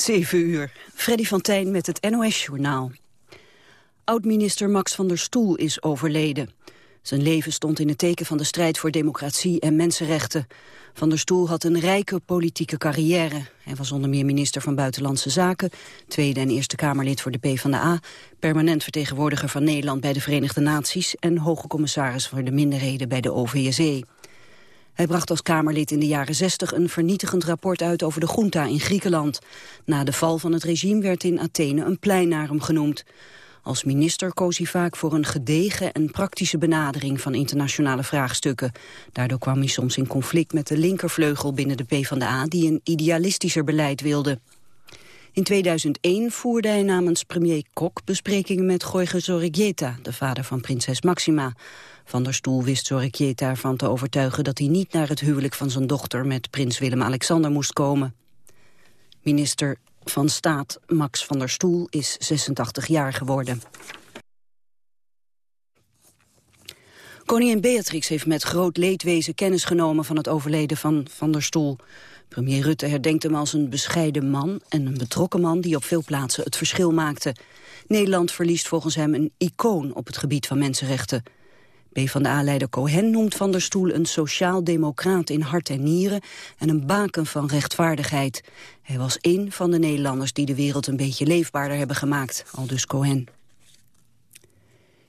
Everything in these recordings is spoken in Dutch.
7 uur. Freddy van Tijn met het NOS-journaal. Oud-minister Max van der Stoel is overleden. Zijn leven stond in het teken van de strijd voor democratie en mensenrechten. Van der Stoel had een rijke politieke carrière. Hij was onder meer minister van Buitenlandse Zaken, Tweede en Eerste Kamerlid voor de PvdA, permanent vertegenwoordiger van Nederland bij de Verenigde Naties en hoge commissaris voor de minderheden bij de OVSE. Hij bracht als Kamerlid in de jaren 60 een vernietigend rapport uit over de junta in Griekenland. Na de val van het regime werd in Athene een plein naar hem genoemd. Als minister koos hij vaak voor een gedegen en praktische benadering van internationale vraagstukken. Daardoor kwam hij soms in conflict met de linkervleugel binnen de PvdA die een idealistischer beleid wilde. In 2001 voerde hij namens premier Kok besprekingen met Jorge Zorrigueta, de vader van prinses Maxima. Van der Stoel wist Zorrigueta ervan te overtuigen dat hij niet naar het huwelijk van zijn dochter met prins Willem-Alexander moest komen. Minister van Staat Max van der Stoel is 86 jaar geworden. Koningin Beatrix heeft met groot leedwezen kennis genomen van het overleden van Van der Stoel. Premier Rutte herdenkt hem als een bescheiden man en een betrokken man die op veel plaatsen het verschil maakte. Nederland verliest volgens hem een icoon op het gebied van mensenrechten. PvdA-leider Cohen noemt Van der Stoel een sociaal-democraat in hart en nieren en een baken van rechtvaardigheid. Hij was één van de Nederlanders die de wereld een beetje leefbaarder hebben gemaakt, aldus Cohen.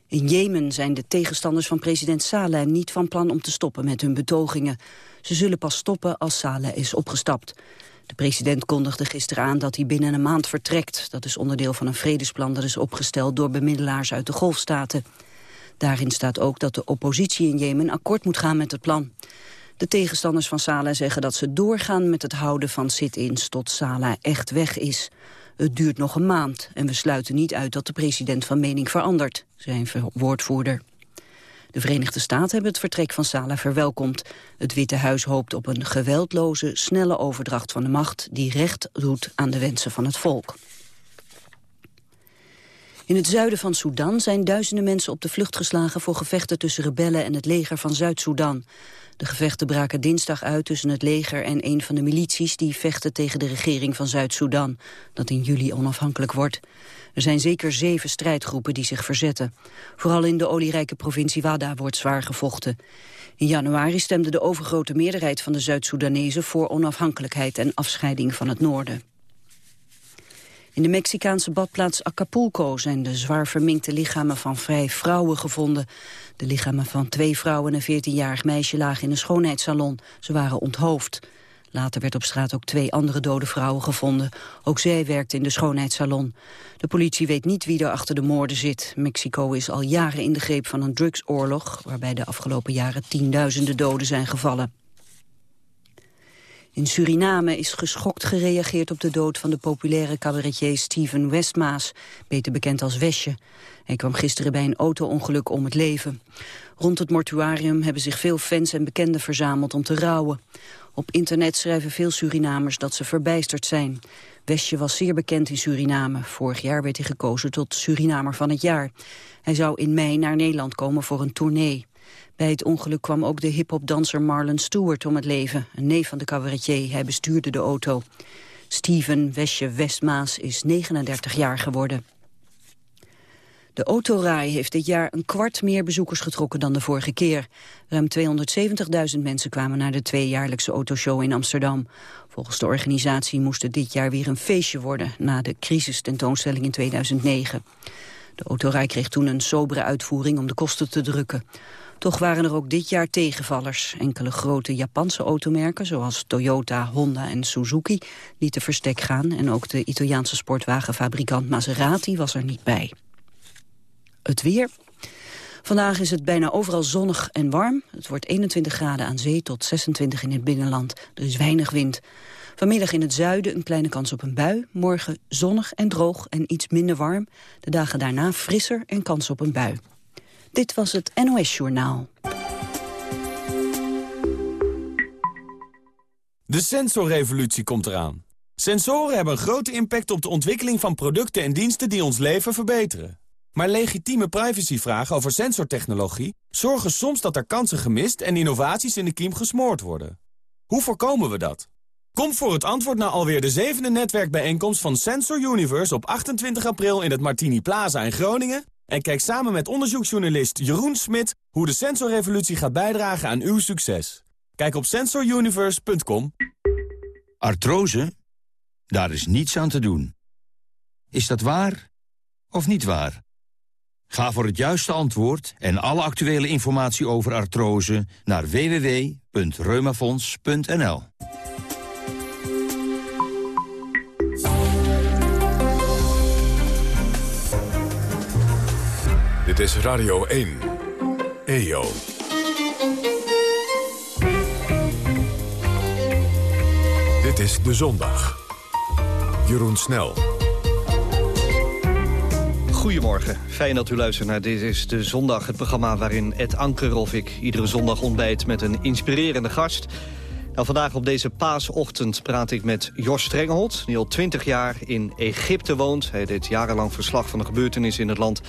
In Jemen zijn de tegenstanders van president Saleh niet van plan om te stoppen met hun betogingen. Ze zullen pas stoppen als Saleh is opgestapt. De president kondigde gisteren aan dat hij binnen een maand vertrekt. Dat is onderdeel van een vredesplan dat is opgesteld door bemiddelaars uit de golfstaten. Daarin staat ook dat de oppositie in Jemen akkoord moet gaan met het plan. De tegenstanders van Saleh zeggen dat ze doorgaan met het houden van sit-ins tot Saleh echt weg is. Het duurt nog een maand en we sluiten niet uit dat de president van mening verandert, zei een woordvoerder. De Verenigde Staten hebben het vertrek van Saleh verwelkomd. Het Witte Huis hoopt op een geweldloze, snelle overdracht van de macht... die recht doet aan de wensen van het volk. In het zuiden van Sudan zijn duizenden mensen op de vlucht geslagen... voor gevechten tussen rebellen en het leger van Zuid-Soedan. De gevechten braken dinsdag uit tussen het leger en een van de milities... die vechten tegen de regering van Zuid-Soedan, dat in juli onafhankelijk wordt. Er zijn zeker zeven strijdgroepen die zich verzetten. Vooral in de olierijke provincie Wada wordt zwaar gevochten. In januari stemde de overgrote meerderheid van de Zuid-Soedanezen... voor onafhankelijkheid en afscheiding van het noorden. In de Mexicaanse badplaats Acapulco zijn de zwaar verminkte lichamen van vijf vrouwen gevonden. De lichamen van twee vrouwen en een 14-jarig meisje lagen in een schoonheidssalon. Ze waren onthoofd. Later werd op straat ook twee andere dode vrouwen gevonden. Ook zij werkte in de schoonheidssalon. De politie weet niet wie er achter de moorden zit. Mexico is al jaren in de greep van een drugsoorlog... waarbij de afgelopen jaren tienduizenden doden zijn gevallen. In Suriname is geschokt gereageerd op de dood van de populaire cabaretier Steven Westmaas, beter bekend als Wesje. Hij kwam gisteren bij een auto-ongeluk om het leven. Rond het mortuarium hebben zich veel fans en bekenden verzameld om te rouwen. Op internet schrijven veel Surinamers dat ze verbijsterd zijn. Westje was zeer bekend in Suriname. Vorig jaar werd hij gekozen tot Surinamer van het jaar. Hij zou in mei naar Nederland komen voor een tournee. Bij het ongeluk kwam ook de hip-hop-danser Marlon Stewart om het leven, een neef van de cabaretier. Hij bestuurde de auto. Steven Wesje Westmaas is 39 jaar geworden. De autorij heeft dit jaar een kwart meer bezoekers getrokken dan de vorige keer. Ruim 270.000 mensen kwamen naar de tweejaarlijkse autoshow in Amsterdam. Volgens de organisatie moest het dit jaar weer een feestje worden... na de crisistentoonstelling in 2009. De autorij kreeg toen een sobere uitvoering om de kosten te drukken. Toch waren er ook dit jaar tegenvallers. Enkele grote Japanse automerken, zoals Toyota, Honda en Suzuki, lieten verstek gaan. En ook de Italiaanse sportwagenfabrikant Maserati was er niet bij. Het weer. Vandaag is het bijna overal zonnig en warm. Het wordt 21 graden aan zee tot 26 in het binnenland. Er is weinig wind. Vanmiddag in het zuiden een kleine kans op een bui. Morgen zonnig en droog en iets minder warm. De dagen daarna frisser en kans op een bui. Dit was het NOS Journaal. De sensorrevolutie komt eraan. Sensoren hebben een grote impact op de ontwikkeling van producten en diensten die ons leven verbeteren. Maar legitieme privacyvragen over sensortechnologie zorgen soms dat er kansen gemist en innovaties in de kiem gesmoord worden. Hoe voorkomen we dat? Kom voor het antwoord naar alweer de zevende netwerkbijeenkomst van Sensor Universe op 28 april in het Martini Plaza in Groningen. En kijk samen met onderzoeksjournalist Jeroen Smit hoe de sensorrevolutie gaat bijdragen aan uw succes. Kijk op sensoruniverse.com. Artrose? Daar is niets aan te doen. Is dat waar of niet waar? Ga voor het juiste antwoord en alle actuele informatie over artrose naar www.reumafonds.nl. is Radio 1. EO. Dit is De Zondag. Jeroen Snel. Goedemorgen, fijn dat u luistert naar Dit is de Zondag, het programma waarin Ed Anker of ik iedere zondag ontbijt met een inspirerende gast. Nou, vandaag op deze paasochtend praat ik met Jos Strengehold, die al 20 jaar in Egypte woont. Hij deed jarenlang verslag van de gebeurtenissen in het land.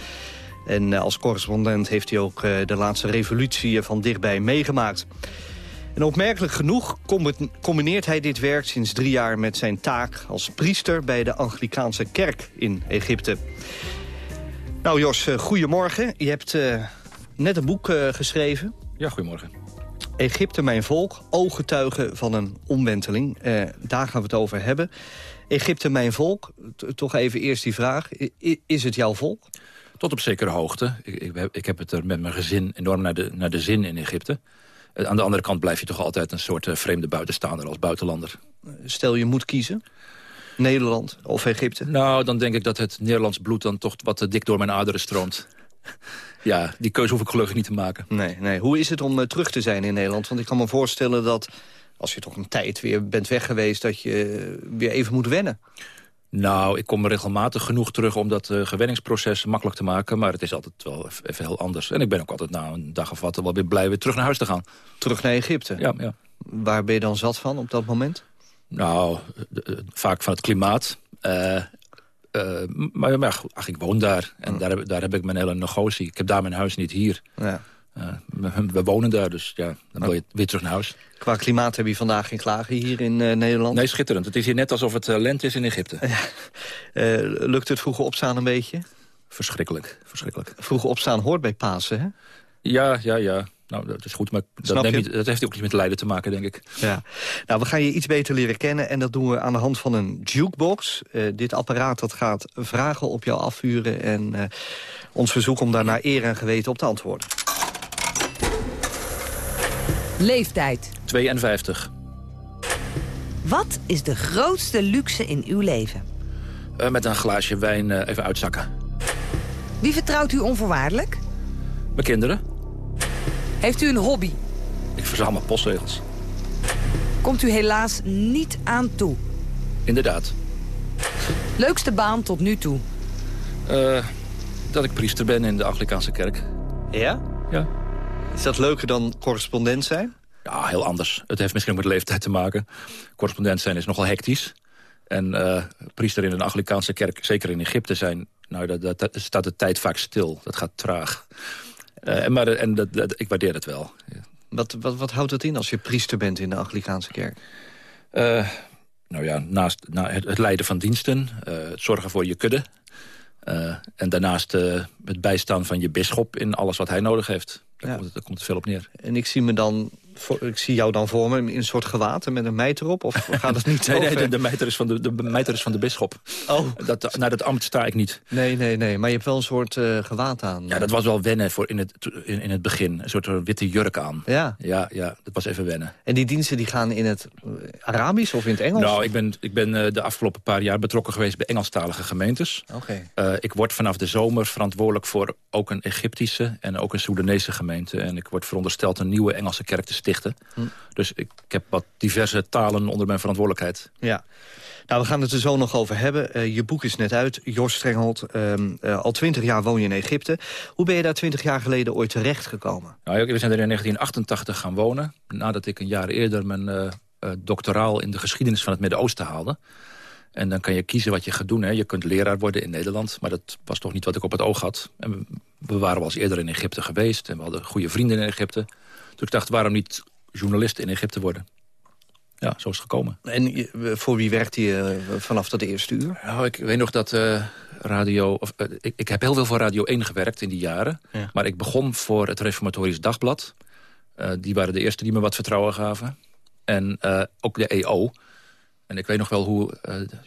En eh, als correspondent heeft hij ook eh, de laatste revolutie van dichtbij meegemaakt. En opmerkelijk genoeg combineert hij dit werk sinds drie jaar met zijn taak als priester bij de Anglikaanse kerk in Egypte. Nou Jos, eh, goedemorgen. Je hebt net een boek geschreven. Ja, goedemorgen. Egypte, mijn volk, ooggetuigen van een omwenteling. daar gaan we het over hebben. Egypte, mijn volk, toch even eerst die vraag. is het jouw volk? Tot op zekere hoogte. Ik, ik, ik, heb het er met mijn gezin enorm naar de, naar de zin in Egypte. Eh, aan de andere kant blijf je toch altijd een soort uh, vreemde buitenstaander als buitenlander. Stel je moet kiezen? Nederland of Egypte? Nou, dan denk ik dat het Nederlands bloed dan toch wat dik door mijn aderen stroomt. ja, die keuze hoef ik gelukkig niet te maken. Nee, nee. Hoe is het om uh, terug te zijn in Nederland? Want ik kan me voorstellen dat als je toch een tijd weer bent weg geweest... dat je weer even moet wennen. Nou, ik kom regelmatig genoeg terug om dat uh, gewenningsproces makkelijk te maken. Maar het is altijd wel even heel anders. En ik ben ook altijd na een dag of wat wel weer blij weer terug naar huis te gaan. Terug naar Egypte? Ja, ja. Waar ben je dan zat van op dat moment? Nou, vaak van het klimaat. Uh, maar, maar ach, ik woon daar. En daar, heb, daar heb ik mijn hele negotie. Ik heb daar mijn huis niet hier. Ja. Uh, we, wonen daar, dus ja, dan wil je weer terug naar huis. Qua klimaat heb je vandaag geen klagen hier in uh, Nederland? Nee, schitterend. Het is hier net alsof het uh, lente is in Egypte. lukt het vroeger opstaan een beetje? Verschrikkelijk, verschrikkelijk. Vroeger opstaan hoort bij Pasen, hè? Ja, ja, ja. Nou, dat is goed, maar dat, dat, heeft ook iets met lijden te maken, denk ik. Ja. Nou, we gaan je iets beter leren kennen en dat doen we aan de hand van een jukebox. dit apparaat dat gaat vragen op jou afvuren en ons verzoek om daar naar eer en geweten op te antwoorden. Leeftijd. 52. Wat is de grootste luxe in uw leven? Uh, met een glaasje wijn uh, even uitzakken. Wie vertrouwt u onvoorwaardelijk? Mijn kinderen. Heeft u een hobby? Ik verzamel postzegels. Komt u helaas niet aan toe? Inderdaad. Leukste baan tot nu toe? Uh, dat ik priester ben in de Anglikaanse kerk. Ja? Ja. Is dat leuker dan correspondent zijn? Ja, heel anders. Het heeft misschien ook met de leeftijd te maken. Correspondent zijn is nogal hectisch. En uh, priester in een Anglikaanse kerk, zeker in Egypte zijn... nou, dat, dat, staat de tijd vaak stil. Dat gaat traag. Uh, maar en dat, dat, ik waardeer het wel. Wat, wat, wat houdt het in als je priester bent in de Anglikaanse kerk? Uh, nou ja, naast na het, het, leiden van diensten, het zorgen voor je kudde... en daarnaast het bijstaan van je bisschop in alles wat hij nodig heeft. Daar, ja. komt het, daar komt het veel op neer. En ik zie, me dan, ik zie jou dan voor me in een soort gewaad met een mijter op? Of gaat het niet nee, nee, de, de, mijter is van de, de mijter is van de bisschop. Oh. Dat, naar dat ambt sta ik niet. Nee, nee, nee. Maar je hebt wel een soort uh, gewaad aan. Ja, dat was wel wennen voor in, het, in, in het begin. Een soort witte jurk aan. Ja. Ja, ja, dat was even wennen. En die diensten die gaan in het Arabisch of in het Engels? Nou, ik ben, ik ben de afgelopen paar jaar betrokken geweest bij Engelstalige gemeentes. Oké. Okay. Uh, ik word vanaf de zomer verantwoordelijk voor ook een Egyptische en ook een Soedanese gemeente. En ik word verondersteld een nieuwe Engelse kerk te stichten. Hm. Dus ik, ik, heb wat diverse talen onder mijn verantwoordelijkheid. Ja. Nou, we gaan het er zo nog over hebben. Uh, je boek is net uit, Jos Strenghold. Uh, uh, al twintig jaar woon je in Egypte. Hoe ben je daar twintig jaar geleden ooit terechtgekomen? Nou, we zijn er in 1988 gaan wonen. Nadat ik een jaar eerder mijn doctoraal in de geschiedenis van het Midden-Oosten haalde. En dan kan je kiezen wat je gaat doen. Hè. Je kunt leraar worden in Nederland, maar dat was toch niet wat ik op het oog had. En we waren wel eens eerder in Egypte geweest en we hadden goede vrienden in Egypte. Dus ik dacht, waarom niet journalist in Egypte worden? Ja, zo is het gekomen. En voor wie werkte je vanaf dat eerste uur? Nou, ik weet nog dat radio... Of, ik, ik, heb heel veel voor Radio 1 gewerkt in die jaren. Maar ik begon voor het Reformatorisch Dagblad. die waren de eerste die me wat vertrouwen gaven. En ook de EO. En ik weet nog wel hoe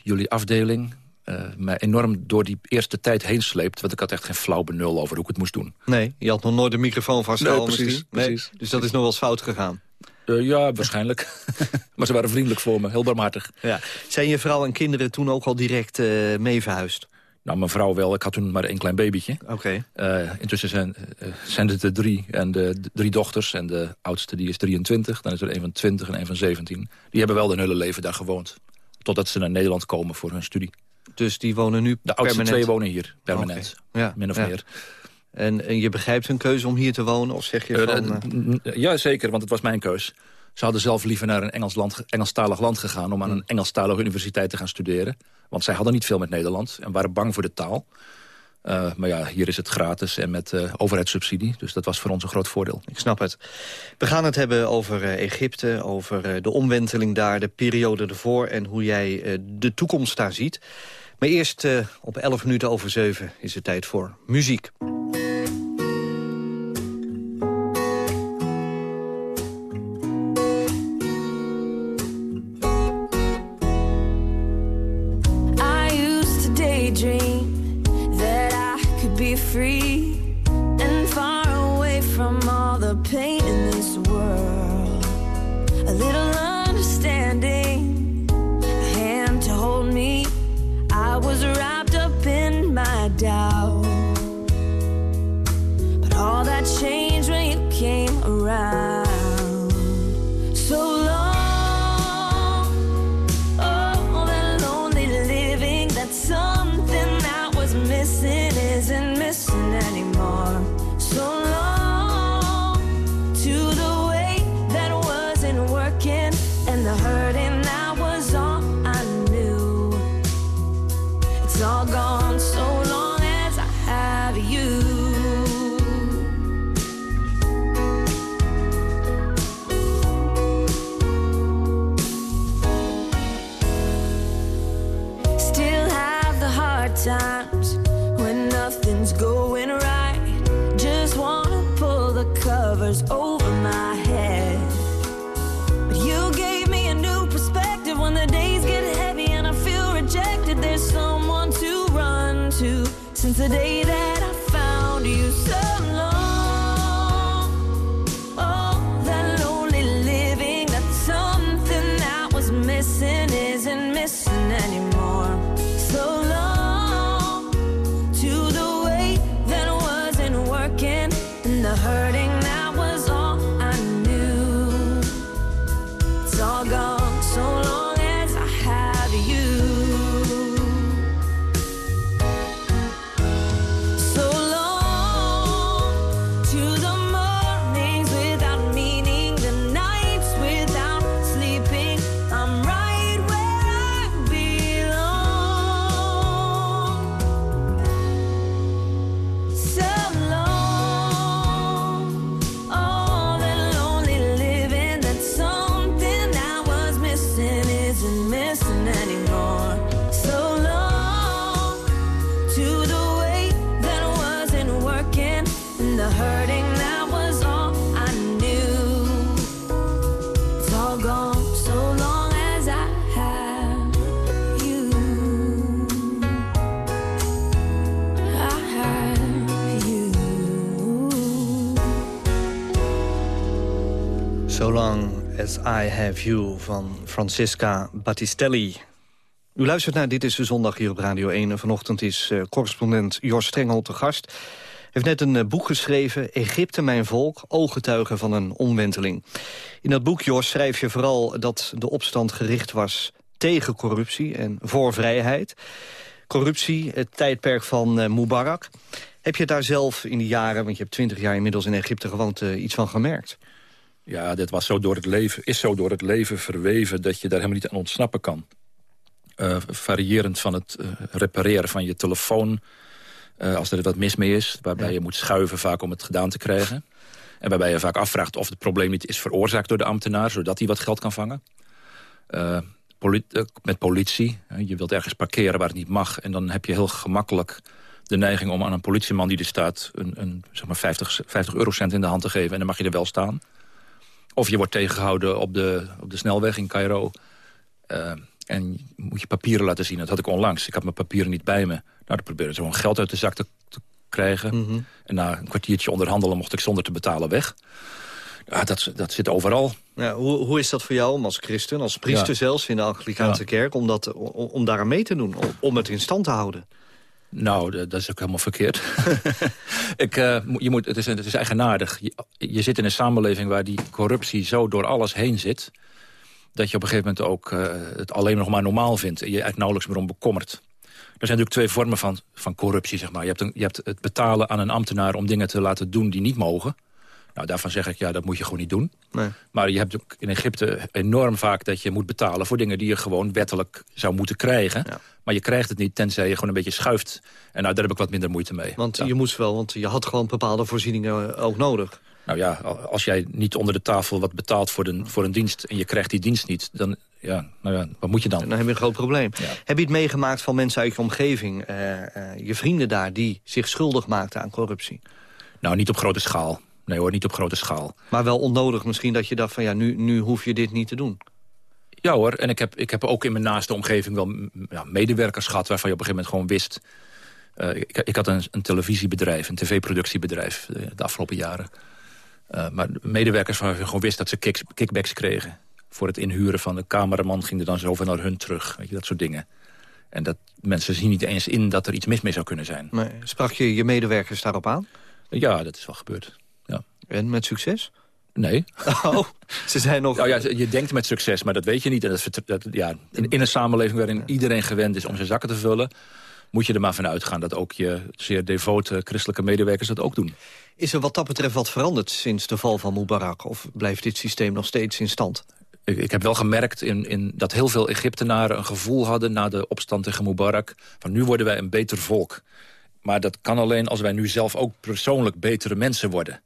jullie afdeling uh, mij enorm door die eerste tijd heen sleept. Want ik had echt geen flauw benul over hoe ik het moest doen. Nee, je had nog nooit de microfoon vastgehouden. Nee, precies, precies. Dus dat is nog wel eens fout gegaan. Uh, ja, waarschijnlijk. maar ze waren vriendelijk voor me, heel barmhartig. Ja. Zijn je vrouw en kinderen toen ook al direct uh, mee verhuisd? Nou, mijn vrouw wel. Ik had toen maar één klein babytje. Oké. Okay. intussen zijn, zijn het er drie. En de, de, drie dochters. En de oudste die is 23. Dan is er een van 20 en een van 17. Die hebben wel hun hele leven daar gewoond. Totdat ze naar Nederland komen voor hun studie. Dus die wonen nu De oudste twee wonen hier, permanent. Ja, min of meer. En, en, je begrijpt hun keuze om hier te wonen? Of zeg je uh, van, uh... Ja, zeker, want het was mijn keus. Ze hadden zelf liever naar een Engels land, Engelstalig land gegaan... om aan een Engelstalige universiteit te gaan studeren. Want zij hadden niet veel met Nederland en waren bang voor de taal. Uh, maar ja, hier is het gratis en met uh, overheidssubsidie. Dus dat was voor ons een groot voordeel. Ik snap het. We gaan het hebben over uh, Egypte, over de omwenteling daar... de periode ervoor en hoe jij de toekomst daar ziet. Maar eerst op 11 minuten over 7 is het tijd voor muziek. that was I Have You van Francisca Battistelli. U luistert naar Dit is de Zondag hier op Radio 1. En vanochtend is uh, correspondent Jos Strengel te gast. Heeft net een uh, boek geschreven, Egypte, mijn volk, ooggetuigen van een omwenteling. In dat boek, Jos, schrijf je vooral dat de opstand gericht was tegen corruptie en voor vrijheid. Corruptie, het tijdperk van uh, Mubarak. Heb je daar zelf in die jaren, want je hebt twintig jaar inmiddels in Egypte gewoond, iets van gemerkt? Ja, dit was zo door het leven, is zo door het leven verweven... dat je daar helemaal niet aan ontsnappen kan. Uh, variërend van het uh, repareren van je telefoon... Uh, als er wat mis mee is, waarbij je moet schuiven vaak om het gedaan te krijgen. En waarbij je vaak afvraagt of het probleem niet is veroorzaakt door de ambtenaar... zodat hij wat geld kan vangen. Met politie. Je wilt ergens parkeren waar het niet mag. En dan heb je heel gemakkelijk de neiging om aan een politieman die er staat... een, een zeg maar 50, 50 eurocent in de hand te geven. En dan mag je er wel staan. Of je wordt tegengehouden op de, op de snelweg in Cairo. Uh, en moet je papieren laten zien. Dat had ik onlangs. Ik had mijn papieren niet bij me. Nou, dan probeerde ik gewoon geld uit de zak te, krijgen. Mhm. En na een kwartiertje onderhandelen mocht ik zonder te betalen weg. Ja, dat, dat zit overal. Ja, hoe, hoe is dat voor jou om als christen, als priester zelfs in de Anglikaanse kerk... om, dat, om, om daar aan mee te doen, om, om het in stand te houden? Nou, dat is ook helemaal verkeerd. ik, uh, je moet, het, is, het is eigenaardig. Je, zit in een samenleving waar die corruptie zo door alles heen zit... dat je op een gegeven moment ook uh, het alleen nog maar normaal vindt... en je eigenlijk nauwelijks meer om bekommert. Er zijn natuurlijk twee vormen van, van corruptie. Zeg maar. je, hebt een, je hebt het betalen aan een ambtenaar om dingen te laten doen die niet mogen. Nou, daarvan zeg ik, ja, dat moet je gewoon niet doen. Nee. Maar je hebt ook in Egypte enorm vaak dat je moet betalen... voor dingen die je gewoon wettelijk zou moeten krijgen. Maar je krijgt het niet, tenzij je gewoon een beetje schuift. En nou, daar heb ik wat minder moeite mee. Want je moest wel, want je had gewoon bepaalde voorzieningen ook nodig. Nou ja, als jij niet onder de tafel wat betaalt voor, de, voor een dienst... en je krijgt die dienst niet, dan, ja, nou ja, wat moet je dan? dan heb je een groot probleem. Heb je het meegemaakt van mensen uit je omgeving... Uh, uh, je vrienden daar, die zich schuldig maakten aan corruptie? Nou, niet op grote schaal. Nee hoor, niet op grote schaal. Maar wel onnodig misschien dat je dacht van ja, nu, nu hoef je dit niet te doen. Ja hoor, en ik heb, ik heb ook in mijn naaste omgeving wel ja, medewerkers gehad... waarvan je op een gegeven moment gewoon wist... Uh, ik, ik, had een, een, televisiebedrijf, een tv-productiebedrijf de, de, afgelopen jaren. Uh, maar medewerkers waarvan je gewoon wist dat ze kick, kickbacks kregen. Voor het inhuren van de cameraman ging er dan zoveel naar hun terug. Weet je, dat soort dingen. En dat mensen zien niet eens in dat er iets mis mee zou kunnen zijn. Maar sprak je je medewerkers daarop aan? Ja, dat is wel gebeurd. En met succes? Nee. Oh, ze zijn nog... Nou ja, je denkt met succes, maar dat weet je niet. En dat, dat, ja, in, een samenleving waarin iedereen gewend is om zijn zakken te vullen... moet je er maar van uitgaan dat ook je zeer devote christelijke medewerkers dat ook doen. Is er wat dat betreft wat veranderd sinds de val van Mubarak? Of blijft dit systeem nog steeds in stand? Ik, ik heb wel gemerkt in, in dat heel veel Egyptenaren een gevoel hadden... na de opstand tegen Mubarak, van nu worden wij een beter volk. Maar dat kan alleen als wij nu zelf ook persoonlijk betere mensen worden.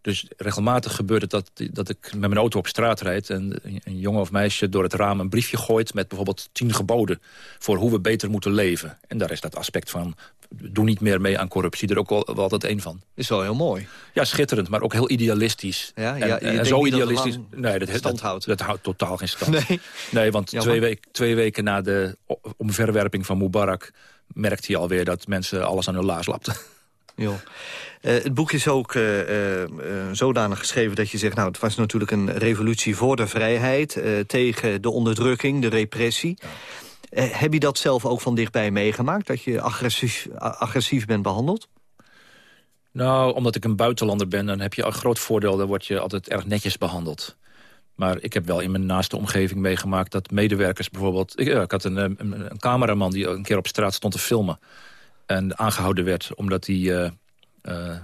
Dus regelmatig gebeurt het dat, dat ik met mijn auto op straat rijd... en een jongen of meisje door het raam een briefje gooit... met bijvoorbeeld tien geboden voor hoe we beter moeten leven. En daar is dat aspect van... doe niet meer mee aan corruptie, er ook wel, wel altijd één van. Is wel heel mooi. Ja, schitterend, maar ook heel idealistisch. Ja, ja, en, zo idealistisch. nee, dat, houdt. Dat, houdt totaal geen stand. Nee, nee want twee, week, twee weken na de omverwerping van Mubarak... merkte je alweer dat mensen alles aan hun laars lapten. Jo. Uh, het boek is ook uh, uh, zodanig geschreven dat je zegt... nou, het was natuurlijk een revolutie voor de vrijheid... tegen de onderdrukking, de repressie. heb je dat zelf ook van dichtbij meegemaakt? Dat je agressief, agressief bent behandeld? Nou, omdat ik een buitenlander ben, dan heb je een groot voordeel... dan word je altijd erg netjes behandeld. Maar ik heb wel in mijn naaste omgeving meegemaakt dat medewerkers bijvoorbeeld... Ik, ik had een, een, een cameraman die een keer op straat stond te filmen... En aangehouden werd omdat hij uh, uh,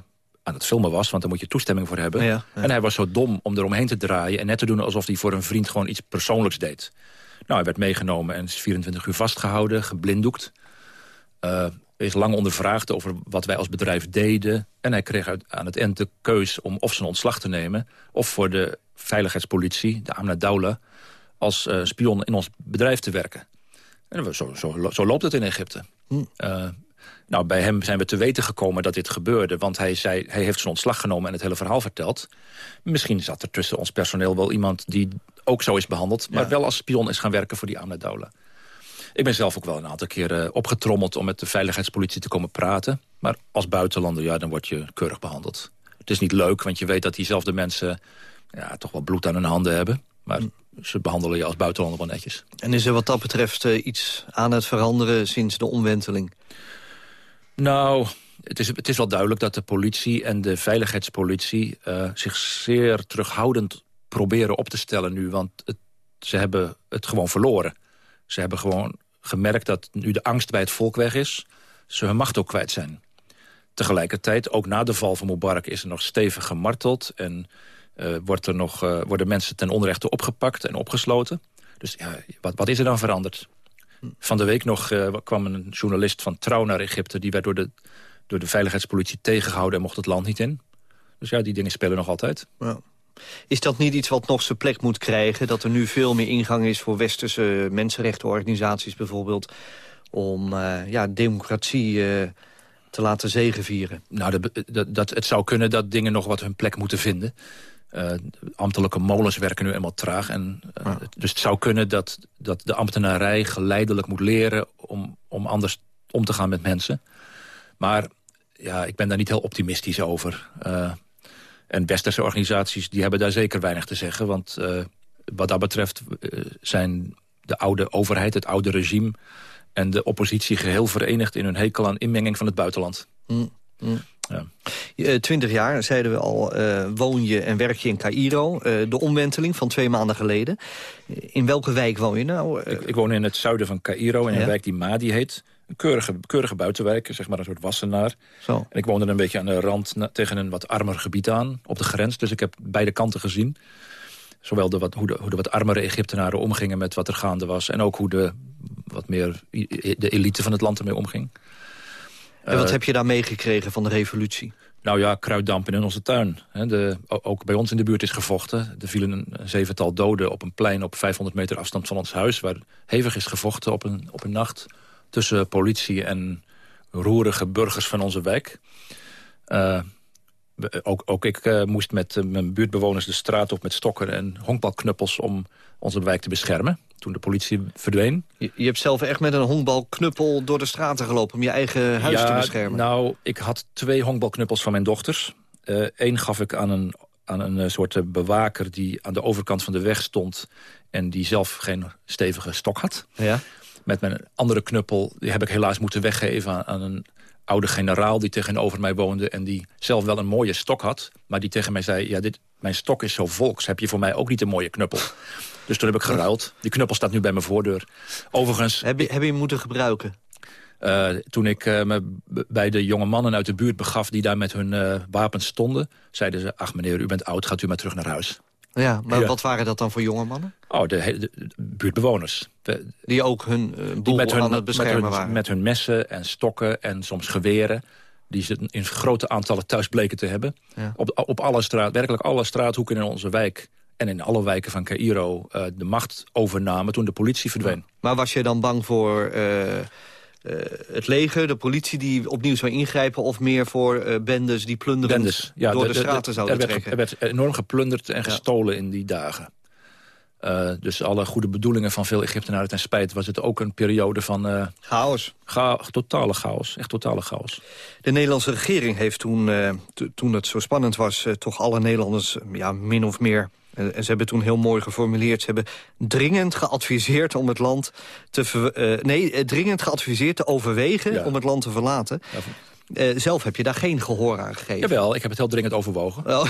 aan het filmen was. Want daar moet je toestemming voor hebben. En hij was zo dom om eromheen te draaien... en net te doen alsof hij voor een vriend gewoon iets persoonlijks deed. Nou, hij werd meegenomen en is 24 uur vastgehouden, geblinddoekt. Uh, is lang ondervraagd over wat wij als bedrijf deden. En hij kreeg uit, aan het eind de keus om of zijn ontslag te nemen... of voor de veiligheidspolitie, de Amna Daula... als uh, spion in ons bedrijf te werken. En zo, zo, zo loopt het in Egypte. Hm. Uh, nou, bij hem zijn we te weten gekomen dat dit gebeurde. Want hij, zei, hij heeft zijn ontslag genomen en het hele verhaal verteld. Misschien zat er tussen ons personeel wel iemand die ook zo is behandeld... maar wel als spion is gaan werken voor die Ahmed Daula. Ik ben zelf ook wel een aantal keren opgetrommeld... om met de veiligheidspolitie te komen praten. Maar als buitenlander, ja, dan word je keurig behandeld. Het is niet leuk, want je weet dat diezelfde mensen... Ja, toch wel bloed aan hun handen hebben. Maar ze behandelen je als buitenlander wel netjes. En is er wat dat betreft uh, iets aan het veranderen sinds de omwenteling? Nou, het is, het is wel duidelijk dat de politie en de veiligheidspolitie... Uh, zich zeer terughoudend proberen op te stellen nu. Want ze hebben het gewoon verloren. Ze hebben gewoon gemerkt dat nu de angst bij het volk weg is... ze hun macht ook kwijt zijn. Tegelijkertijd, ook na de val van Mubarak is er nog stevig gemarteld... en uh, wordt er nog, uh, worden mensen ten onrechte opgepakt en opgesloten. Dus ja, wat, wat is er dan veranderd? Van de week nog uh, kwam een journalist van Trouw naar Egypte... die werd door de, door de veiligheidspolitie tegengehouden en mocht het land niet in. Dus ja, die dingen spelen nog altijd. Ja. Is dat niet iets wat nog zijn plek moet krijgen? Dat er nu veel meer ingang is voor westerse mensenrechtenorganisaties bijvoorbeeld... om uh, ja, democratie uh, te laten zegenvieren? Nou, dat, dat, het zou kunnen dat dingen nog wat hun plek moeten vinden. Uh, ambtelijke molens werken nu eenmaal traag. En, uh, Dus het zou kunnen dat, dat de ambtenarij geleidelijk moet leren... om, om anders om te gaan met mensen. Maar ja, ik ben daar niet heel optimistisch over. Uh, en westerse organisaties die hebben daar zeker weinig te zeggen. Want wat dat betreft zijn de oude overheid, het oude regime... en de oppositie geheel verenigd in hun hekel aan inmenging van het buitenland. Mm, mm. Ja. Twintig jaar, zeiden we al, uh, woon je en werk je in Cairo. Uh, de omwenteling van twee maanden geleden. In welke wijk woon je nou? Ik, ik, woon in het zuiden van Cairo, in een wijk die Madi heet. Een keurige, keurige buitenwijk, zeg maar een soort wassenaar. Zo. En ik woonde een beetje aan de rand tegen een wat armer gebied aan, op de grens. Dus ik heb beide kanten gezien. Zowel de wat, hoe, de, hoe de wat armere Egyptenaren omgingen met wat er gaande was... en ook hoe de, wat meer, de elite van het land ermee omging. En wat uh, heb je daar meegekregen van de revolutie? Nou ja, kruiddampen in onze tuin. De, ook bij ons in de buurt is gevochten. Er vielen een zevental doden op een plein op 500 meter afstand van ons huis... waar hevig is gevochten op een, op een nacht... tussen politie en roerige burgers van onze wijk. Uh, ook, ook ik uh, moest met uh, mijn buurtbewoners de straat op met stokken en honkbalknuppels... om onze wijk te beschermen, toen de politie verdween. Je, je, hebt zelf echt met een honkbalknuppel door de straten gelopen... om je eigen huis ja, te beschermen. nou, ik had twee honkbalknuppels van mijn dochters. Eén uh, gaf ik aan een, aan een soort bewaker die aan de overkant van de weg stond... en die zelf geen stevige stok had. Ja. Met mijn andere knuppel die heb ik helaas moeten weggeven aan een oude generaal die tegenover mij woonde... en die zelf wel een mooie stok had, maar die tegen mij zei... ja, dit, mijn stok is zo volks, heb je voor mij ook niet een mooie knuppel? Dus toen heb ik geruild. Die knuppel staat nu bij mijn voordeur. Overigens... Heb je, heb je hem moeten gebruiken? Uh, toen ik uh, me bij de jonge mannen uit de buurt begaf... die daar met hun uh, wapens stonden... zeiden ze, ach meneer, u bent oud, gaat u maar terug naar huis. Ja, maar ja. wat waren dat dan voor jonge mannen? Oh, de, de, de buurtbewoners. Die ook hun uh, boel met hun, aan het beschermen met hun, waren? Met hun messen en stokken en soms geweren. Die ze in grote aantallen thuis bleken te hebben. Ja. Op, op alle straat, werkelijk alle straathoeken in onze wijk en in alle wijken van Cairo uh, de macht overnamen toen de politie verdween. Ja. Maar was je dan bang voor... Uh... Uh, het leger, de politie die opnieuw zou ingrijpen... of meer voor uh, bendes die plunderend bendes, ja, door de, de, straten zouden er trekken? Werd, er werd enorm geplunderd en gestolen in die dagen. Uh, dus alle goede bedoelingen van veel Egyptenaren ten spijt... was het ook een periode van... chaos. Cha totale chaos, echt totale chaos. De Nederlandse regering heeft toen, toen het zo spannend was... toch alle Nederlanders ja, min of meer en ze hebben toen heel mooi geformuleerd... ze hebben dringend geadviseerd om het land te... Uh, nee, dringend geadviseerd te overwegen ja. om het land te verlaten. Ja. Uh, zelf heb je daar geen gehoor aan gegeven. Jawel, ik heb het heel dringend overwogen. Oh.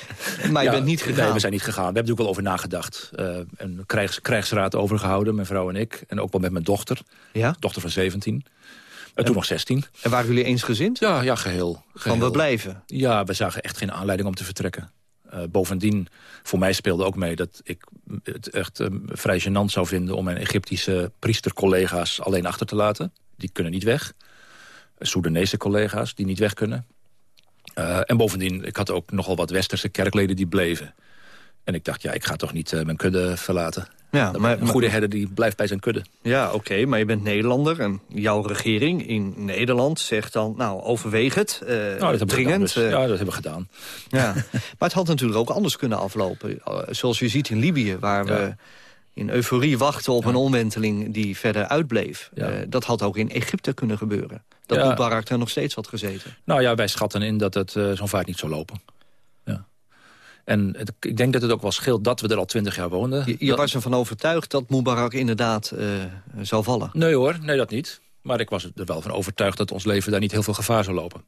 maar je bent niet gegaan? Nee, we zijn niet gegaan. We hebben er ook wel over nagedacht. Uh, een krijgs, krijgsraad overgehouden, mijn vrouw en ik. En ook wel met mijn dochter. Ja? Dochter van 17. En toen nog 16. En waren jullie eensgezind? Ja, ja geheel, geheel. Van we blijven? Ja, we zagen echt geen aanleiding om te vertrekken. Uh, bovendien, voor mij speelde ook mee dat ik het echt uh, vrij gênant zou vinden... om mijn Egyptische priestercollega's alleen achter te laten. Die kunnen niet weg. Soedanese collega's die niet weg kunnen. Uh, en bovendien, ik had ook nogal wat westerse kerkleden die bleven. En ik dacht, ja, ik ga toch niet mijn kudde verlaten. Ja, maar, een goede herder die blijft bij zijn kudde. Ja, oké, okay, maar je bent Nederlander en jouw regering in Nederland zegt dan... nou, overweeg het, uh, nou, dat dringend. Dus. Ja, dat hebben we gedaan. Ja. maar het had natuurlijk ook anders kunnen aflopen. Zoals je ziet in Libië, waar ja. we in euforie wachten op ja. een omwenteling die verder uitbleef. Uh, dat had ook in Egypte kunnen gebeuren. Dat ja. Mubarak er nog steeds had gezeten. Nou ja, wij schatten in dat het uh, zo'n vaart niet zou lopen. En het, ik denk dat het ook wel scheelt dat we er al twintig jaar woonden. Je, je dat... was ervan overtuigd dat Mubarak inderdaad uh, zou vallen? Nee hoor, nee dat niet. Maar ik was er wel van overtuigd dat ons leven daar niet heel veel gevaar zou lopen.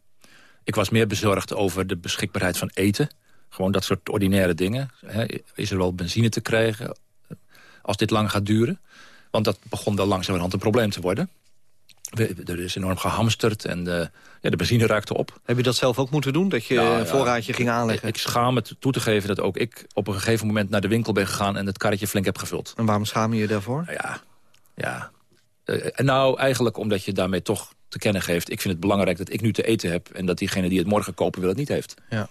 Ik was meer bezorgd over de beschikbaarheid van eten. Gewoon dat soort ordinaire dingen. Hè. Is er wel benzine te krijgen als dit lang gaat duren? Want dat begon wel langzamerhand een probleem te worden. Er is enorm gehamsterd en de, ja, de benzine raakte op. Heb je dat zelf ook moeten doen, dat je ja, een voorraadje ja, ging aanleggen? Ik, ik schaam het toe te geven dat ook ik op een gegeven moment naar de winkel ben gegaan... en het karretje flink heb gevuld. En waarom schaam je je daarvoor? Nou ja, ja. Uh, nou, eigenlijk omdat je daarmee toch te kennen geeft... ik vind het belangrijk dat ik nu te eten heb... en dat diegene die het morgen kopen wil het niet heeft. Ja.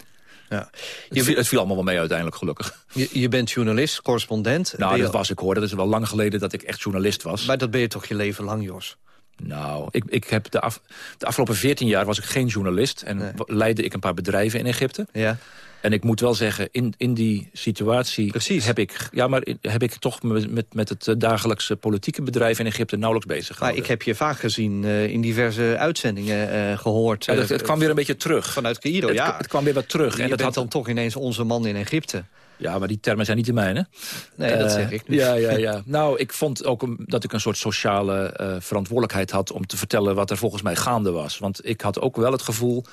Ja. Het, viel, het viel allemaal wel mee uiteindelijk, gelukkig. Je, je bent journalist, correspondent. Nou, je- dat was ik hoor. Dat is wel lang geleden dat ik echt journalist was. Maar dat ben je toch je leven lang, Jos? Nou, ik, ik heb de, af, de afgelopen 14 jaar was ik geen journalist... en Nee. leidde ik een paar bedrijven in Egypte. Ja. En ik moet wel zeggen, in, in die situatie Precies. heb ik, ja, maar heb ik toch me met, met het eh, dagelijkse politieke bedrijf in Egypte nauwelijks bezig Maar gehouden. ik heb je vaak gezien eh, in diverse uitzendingen eh, gehoord. Ja, dat- eh, het kwam weer een beetje terug. Vanuit Cairo, het, ja. het kwam weer wat terug. je en dat had dan toch ineens onze man in Egypte. Ja, maar die termen zijn niet de mijne. Nee, dat Eh, zeg ik nu. Ja, ja, ja. Nou, ik vond ook een- dat ik een soort sociale eh, verantwoordelijkheid had... om te vertellen wat er volgens mij gaande was. Want ik had ook wel het gevoel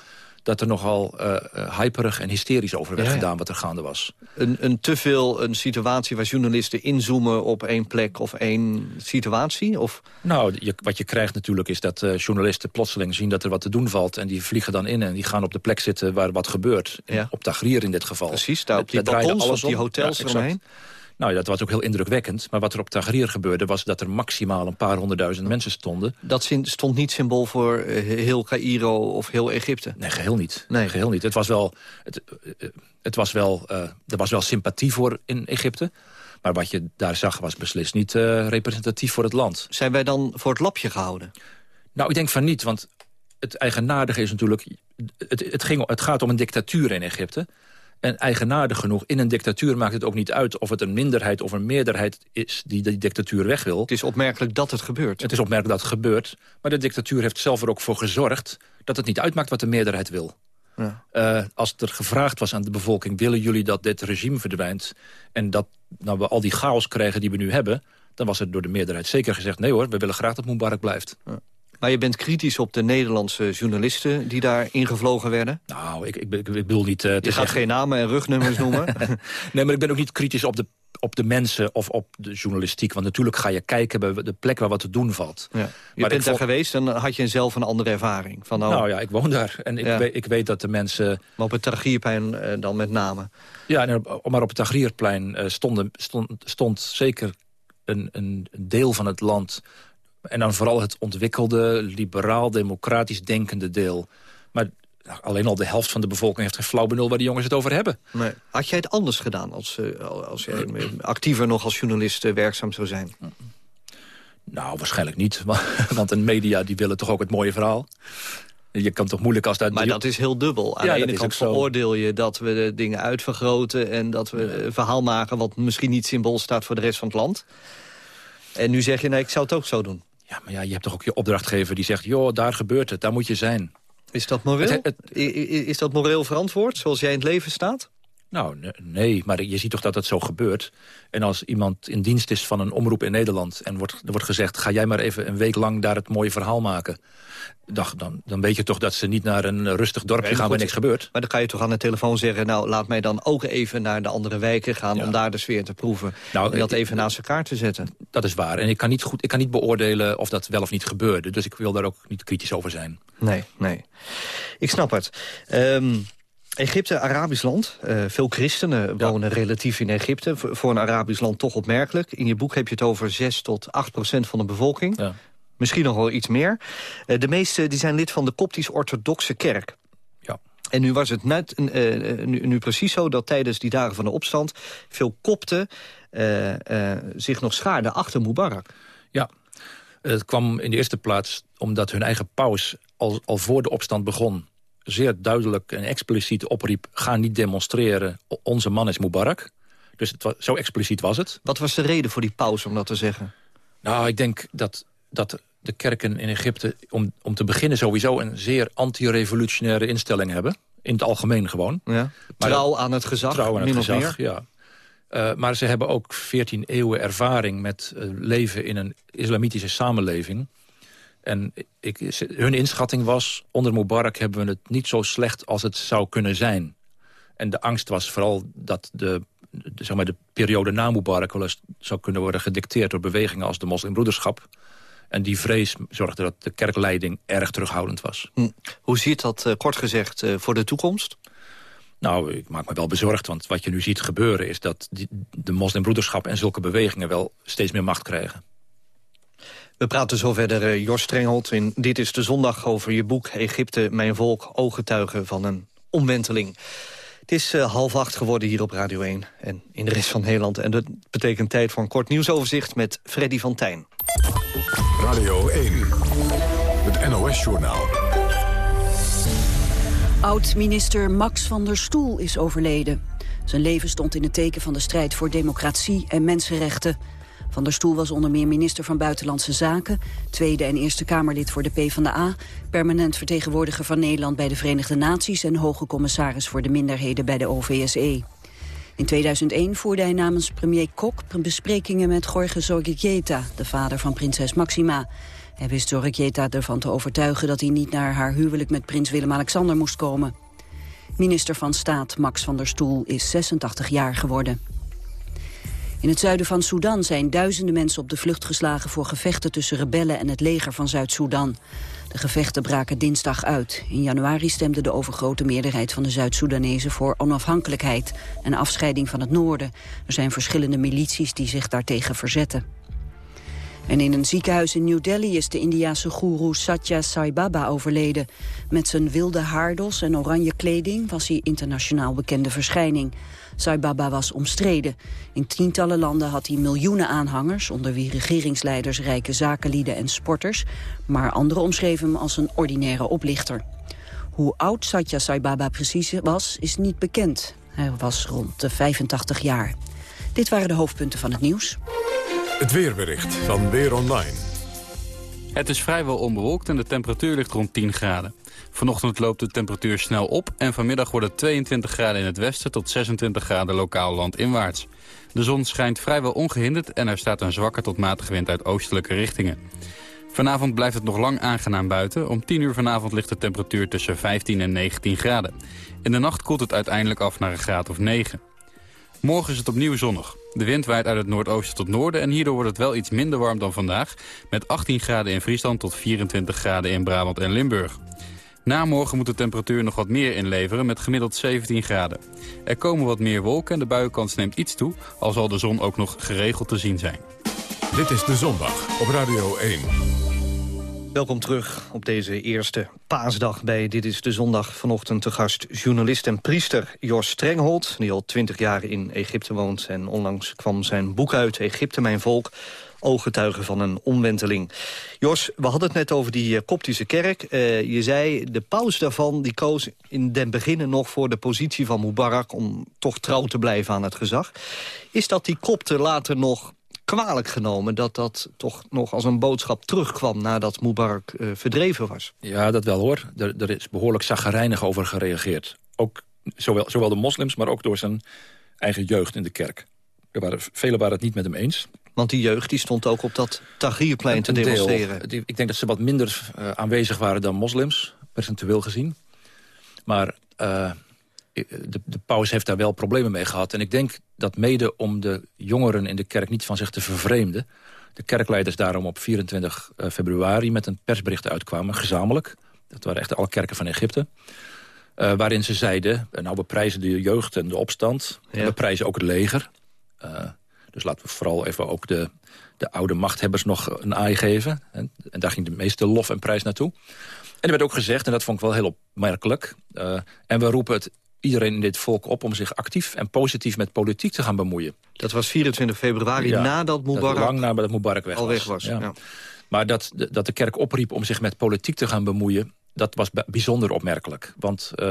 dat er nogal eh eh, hyperig en hysterisch over werd Ja, ja. gedaan... wat er gaande was. Een, een te veel een situatie waar journalisten inzoomen op één plek of één situatie? Of, Nou, je, wat je krijgt natuurlijk is dat eh, journalisten plotseling zien dat er wat te doen valt... en die vliegen dan in en die gaan op de plek zitten waar wat gebeurt. Ja. Op Tahrir in dit geval. precies, daar op die draaide balkons, op alles die hotels eromheen. Nou, dat was ook heel indrukwekkend. Maar wat er op Tahrir gebeurde was dat er maximaal een paar honderdduizend mensen stonden. Dat stond niet symbool voor eh, heel Cairo of heel Egypte. Nee, geheel niet. Nee. Geheel niet. Het was wel, het, eh, het was wel, eh, er was wel sympathie voor in Egypte. Maar wat je daar zag was beslist niet representatief voor het land. Zijn wij dan voor het lapje gehouden? Nou, ik denk van niet, want het eigenaardige is natuurlijk... Het, het, ging, het gaat om een dictatuur in Egypte. En eigenaardig genoeg, in een dictatuur maakt het ook niet uit... of het een minderheid of een meerderheid is die die dictatuur weg wil. Het is opmerkelijk dat het gebeurt. Het is opmerkelijk dat het gebeurt. Maar de dictatuur heeft zelf er ook voor gezorgd... dat het niet uitmaakt wat de meerderheid wil. Ja. Eh, als er gevraagd was aan de bevolking... willen jullie dat dit regime verdwijnt... en dat nou, we al die chaos krijgen die we nu hebben... dan was er door de meerderheid zeker gezegd... nee hoor, we willen graag dat Mubarak blijft. Maar je bent kritisch op de Nederlandse journalisten die daar ingevlogen werden. Nou, ik, ik, ik, ik bedoel niet eh, Je gaat zeggen... geen namen en rugnummers noemen. Nee, maar ik ben ook niet kritisch op de, op de mensen of op de journalistiek. Want natuurlijk ga je kijken bij de plek waar wat te doen valt. Ja. Je Maar bent daar vond- geweest en dan had je zelf een andere ervaring. Van, nou, Nou ja, ik woon daar. En ik, Ja. weet, ik weet dat de mensen... Maar op het Tragierpijn eh, dan met name. Ja, en op- maar op het Tagrierplein eh, stonden, stond, stond zeker een, een deel van het land... en dan vooral het ontwikkelde, liberaal-democratisch denkende deel. Maar nou, alleen al de helft van de bevolking heeft geen flauw benul... waar die jongens het over hebben. Nee. Had jij het anders gedaan als, eh, als jij actiever nog als journalist eh, werkzaam zou zijn? Nou, waarschijnlijk niet. wa- Want een media die willen toch ook het mooie verhaal. Je kan toch moeilijk als dat... Maar dat is heel dubbel. Aan Ja, de dat ene kant veroordeel je dat we de dingen uitvergroten... en dat we een verhaal maken wat misschien niet symbool staat voor de rest van het land. En nu zeg je, nee, ik zou het ook zo doen. Ja, maar ja, je hebt toch ook je opdrachtgever die zegt... joh, daar gebeurt het, daar moet je zijn. Is dat moreel? Het- het- is dat moreel verantwoord, zoals jij in het leven staat? Nou, ne- nee, maar je ziet toch dat het zo gebeurt. En als iemand in dienst is van een omroep in Nederland... en wordt, er wordt gezegd, ga jij maar even een week lang daar het mooie verhaal maken... Dan, dan, dan weet je toch dat ze niet naar een rustig dorpje gaan waar niks gebeurt. Maar dan kan je toch aan de telefoon zeggen... nou, laat mij dan ook even naar de andere wijken gaan... Ja. om daar de sfeer te proeven. Nou, en dat even naast elkaar te zetten. Dat is waar. En ik kan, niet goed, ik kan niet beoordelen of dat wel of niet gebeurde. Dus ik wil daar ook niet kritisch over zijn. Nee, nee. Ik snap het. Ehm, Egypte, Arabisch land. Eh, veel christenen wonen relatief in Egypte. Voor, voor een Arabisch land toch opmerkelijk. In je boek heb je het over 6 tot 8 procent van de bevolking. Ja. Misschien nog wel iets meer. Eh, de meeste die zijn lid van de Koptisch-Orthodoxe Kerk. Ja. En nu was het net, eh, nu, nu precies zo dat tijdens die dagen van de opstand... veel kopten zich nog schaarden achter Mubarak. Ja, het kwam in de eerste plaats omdat hun eigen paus al, al voor de opstand begon... zeer duidelijk en expliciet opriep... ga niet demonstreren, onze man is Mubarak. Dus het was, zo expliciet was het. Wat was de reden voor die pauze om dat te zeggen? Nou, ik denk dat, dat de kerken in Egypte... Om, om te beginnen sowieso een zeer anti-revolutionaire instelling hebben. In het algemeen gewoon. Ja? Maar Trouw aan het gezag, Trouw aan het min of gezag, meer? ja. Eh, maar ze hebben ook 14 eeuwen ervaring met eh, leven in een islamitische samenleving. En ik, hun inschatting was, onder Mubarak hebben we het niet zo slecht als het zou kunnen zijn. En de angst was vooral dat de, de, zeg maar, de periode na Mubarak wel eens zou kunnen worden gedicteerd door bewegingen als de moslimbroederschap. En die vrees zorgde dat de kerkleiding erg terughoudend was. Hm. Hoe ziet dat, eh, kort gezegd, eh, voor de toekomst? Nou, ik maak me wel bezorgd, want wat je nu ziet gebeuren... is dat die, de moslimbroederschap en zulke bewegingen wel steeds meer macht krijgen. We praten zo verder, eh, Jos Strenghold, in Dit is de Zondag over je boek... Egypte, mijn volk, ooggetuigen van een omwenteling. Het Het is uh, half acht geworden hier op Radio 1 en in de rest van Nederland. En dat betekent tijd voor een kort nieuwsoverzicht met Freddy van Tijn. Radio 1, het NOS-journaal. Oud-minister Max van der Stoel is overleden. Zijn leven stond in het teken van de strijd voor democratie en mensenrechten. Van der Stoel was onder meer minister van Buitenlandse Zaken... Tweede en Eerste Kamerlid voor de PvdA... permanent vertegenwoordiger van Nederland bij de Verenigde Naties... en hoge commissaris voor de minderheden bij de OVSE. In 2001 voerde hij namens premier Kok besprekingen met Jorge Zorrigueta... de vader van prinses Maxima. Hij wist Zorrigueta ervan te overtuigen dat hij niet naar haar huwelijk... met prins Willem-Alexander moest komen. Minister van Staat Max van der Stoel is 86 jaar geworden. In het zuiden van Sudan zijn duizenden mensen op de vlucht geslagen voor gevechten tussen rebellen en het leger van Zuid-Soedan. De gevechten braken dinsdag uit. In januari stemde de overgrote meerderheid van de Zuid-Soedanezen voor onafhankelijkheid en afscheiding van het noorden. Er zijn verschillende milities die zich daartegen verzetten. En in een ziekenhuis in New Delhi is de Indiase goeroe Satya Sai Baba overleden. Met zijn wilde haardos en oranje kleding was hij internationaal bekende verschijning. Sai Baba was omstreden. In tientallen landen had hij miljoenen aanhangers... onder wie regeringsleiders, rijke zakenlieden en sporters. Maar anderen omschreven hem als een ordinaire oplichter. Hoe oud Satya Sai Baba precies was, is niet bekend. Hij was rond de 85 jaar. Dit waren de hoofdpunten van het nieuws. Het weerbericht van Weer Online. Het is vrijwel onbewolkt en de temperatuur ligt rond 10 graden. Vanochtend loopt de temperatuur snel op en vanmiddag wordt het 22 graden in het westen tot 26 graden lokaal landinwaarts. De zon schijnt vrijwel ongehinderd en er staat een zwakke tot matige wind uit oostelijke richtingen. Vanavond blijft het nog lang aangenaam buiten. Om 10 uur vanavond ligt de temperatuur tussen 15 en 19 graden. In de nacht koelt het uiteindelijk af naar een graad of 9. Morgen is het opnieuw zonnig. De wind waait uit het noordoosten tot noorden en hierdoor wordt het wel iets minder warm dan vandaag. Met 18 graden in Friesland tot 24 graden in Brabant en Limburg. Na morgen moet de temperatuur nog wat meer inleveren met gemiddeld 17 graden. Er komen wat meer wolken en de buienkans neemt iets toe... al zal de zon ook nog geregeld te zien zijn. Dit is De Zondag op Radio 1. Welkom terug op deze eerste paasdag bij Dit is de Zondag. Vanochtend te gast journalist en priester Jos Strenghold... die al twintig jaar in Egypte woont. En onlangs kwam zijn boek uit, Egypte, mijn volk ooggetuigen van een omwenteling. Jos, we hadden het net over die uh, koptische kerk. Uh, je zei, de paus daarvan die koos in den beginnen nog voor de positie van Mubarak... om toch trouw te blijven aan het gezag. Is dat die kopte later nog kwalijk genomen... dat dat toch nog als een boodschap terugkwam nadat Mubarak uh, verdreven was? Ja, dat wel hoor. Er, is behoorlijk zaggerijnig over gereageerd. Ook zowel, zowel de moslims, maar ook door zijn eigen jeugd in de kerk. Er waren, velen waren het niet met hem eens. Want die jeugd die stond ook op dat Tahrirplein te demonstreren. Deel, ik denk dat ze wat minder uh, aanwezig waren dan moslims, percentueel gezien. Maar uh, de, de paus heeft daar wel problemen mee gehad. En ik denk dat mede om de jongeren in de kerk niet van zich te vervreemden... de kerkleiders daarom op 24 uh, februari met een persbericht uitkwamen, gezamenlijk. Dat waren echt alle kerken van Egypte. Uh, waarin ze zeiden, nou we prijzen de jeugd en de opstand. Ja. En we prijzen ook het leger. Uh, dus laten we vooral even ook de, de oude machthebbers nog een aai geven. En, en, daar ging de meeste lof en prijs naartoe. En er werd ook gezegd, en dat vond ik wel heel opmerkelijk... Uh, en we roepen het iedereen in dit volk op om zich actief en positief met politiek te gaan bemoeien. Dat was 24 februari ja, nadat Mubarak... lang nadat Mubarak weg al was. weg was. Ja. Ja. Maar dat, dat de kerk opriep om zich met politiek te gaan bemoeien... dat was bijzonder opmerkelijk. Want uh,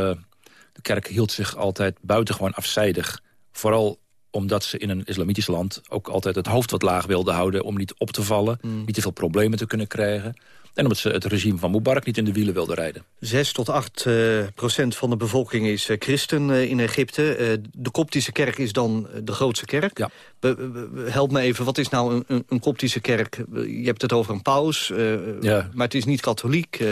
de kerk hield zich altijd buitengewoon afzijdig. Vooral omdat ze in een islamitisch land ook altijd het hoofd wat laag wilden houden... om niet op te vallen, mm. niet te veel problemen te kunnen krijgen. En omdat ze het regime van Mubarak niet in de wielen wilden rijden. 6 tot 8 uh, procent van de bevolking is uh, christen uh, in Egypte. de koptische kerk is dan de grootste kerk. Ja. Be help me even, wat is nou een, een, een koptische kerk? Je hebt het over een paus, ja. maar het is niet katholiek.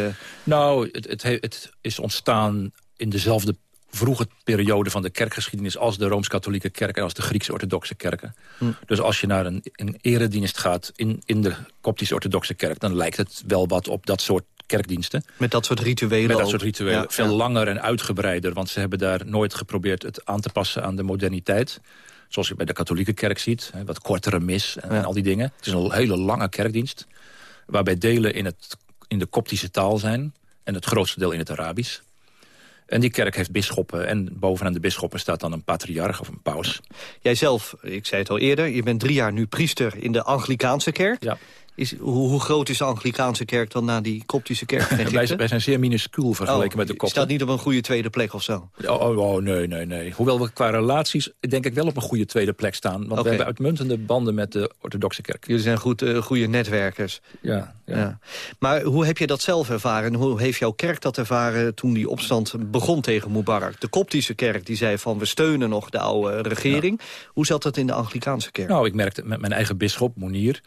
Nou, het, het, het is ontstaan in dezelfde vroege periode van de kerkgeschiedenis... als de Rooms-Katholieke Kerk en als de Grieks-Orthodoxe kerken. Hm. Dus als je naar een, een eredienst gaat in, in de Koptisch-Orthodoxe kerk... dan lijkt het wel wat op dat soort kerkdiensten. Met dat soort rituelen Met dat soort rituelen. Ja, Veel ja. langer en uitgebreider. Want ze hebben daar nooit geprobeerd het aan te passen aan de moderniteit. Zoals je bij de katholieke kerk ziet. Wat kortere mis en, ja. en al die dingen. Het is een hele lange kerkdienst. Waarbij delen in, het, in de Koptische taal zijn. En het grootste deel in het Arabisch. En die kerk heeft bisschoppen. En bovenaan de bisschoppen staat dan een patriarch of een paus. Jijzelf, ik zei het al eerder, je bent drie jaar nu priester in de Anglikaanse kerk. Ja. Is, hoe, hoe groot is de Anglikaanse kerk dan na die Koptische kerk wij, wij zijn zeer minuscuul vergeleken Oh, met de kopten. staat niet op een goede tweede plek of zo? Oh, oh, oh, nee, nee, nee. Hoewel we qua relaties denk ik wel op een goede tweede plek staan. Want we hebben uitmuntende banden met de orthodoxe kerk. Jullie zijn goed, eh, goede netwerkers. Ja, ja. Ja. Maar hoe heb je dat zelf ervaren? Hoe heeft jouw kerk dat ervaren toen die opstand begon tegen Mubarak? De Koptische kerk die zei van we steunen nog de oude regering. Hoe zat dat in de Anglikaanse kerk? Nou, ik merkte met mijn eigen bisschop, Monier...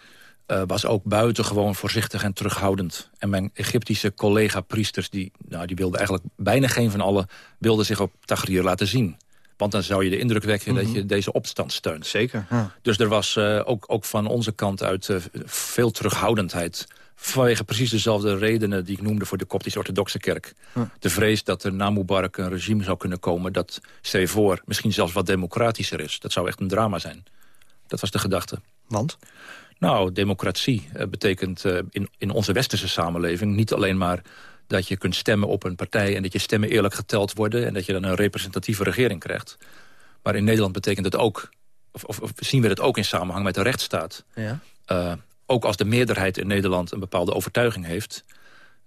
eh, was ook buitengewoon voorzichtig en terughoudend. En mijn Egyptische collega-priesters... Die, nou, die wilden eigenlijk bijna geen van allen... wilden zich op Tahrir laten zien. Want dan zou je de indruk wekken dat je deze opstand steunt. Zeker. Ja. Dus er was eh, ook, ook van onze kant uit eh, veel terughoudendheid... vanwege precies dezelfde redenen die ik noemde voor de Koptisch-Orthodoxe kerk. De vrees dat er na Mubarak een regime zou kunnen komen... dat, stel je voor, misschien zelfs wat democratischer is. Dat zou echt een drama zijn. Dat was de gedachte. Want? Nou, democratie eh, betekent eh, in, in onze westerse samenleving... niet alleen maar dat je kunt stemmen op een partij... en dat je stemmen eerlijk geteld worden... en dat je dan een representatieve regering krijgt. Maar in Nederland betekent het ook... of, of, of zien we het ook in samenhang met de rechtsstaat. Ja. Uh, ook als de meerderheid in Nederland een bepaalde overtuiging heeft...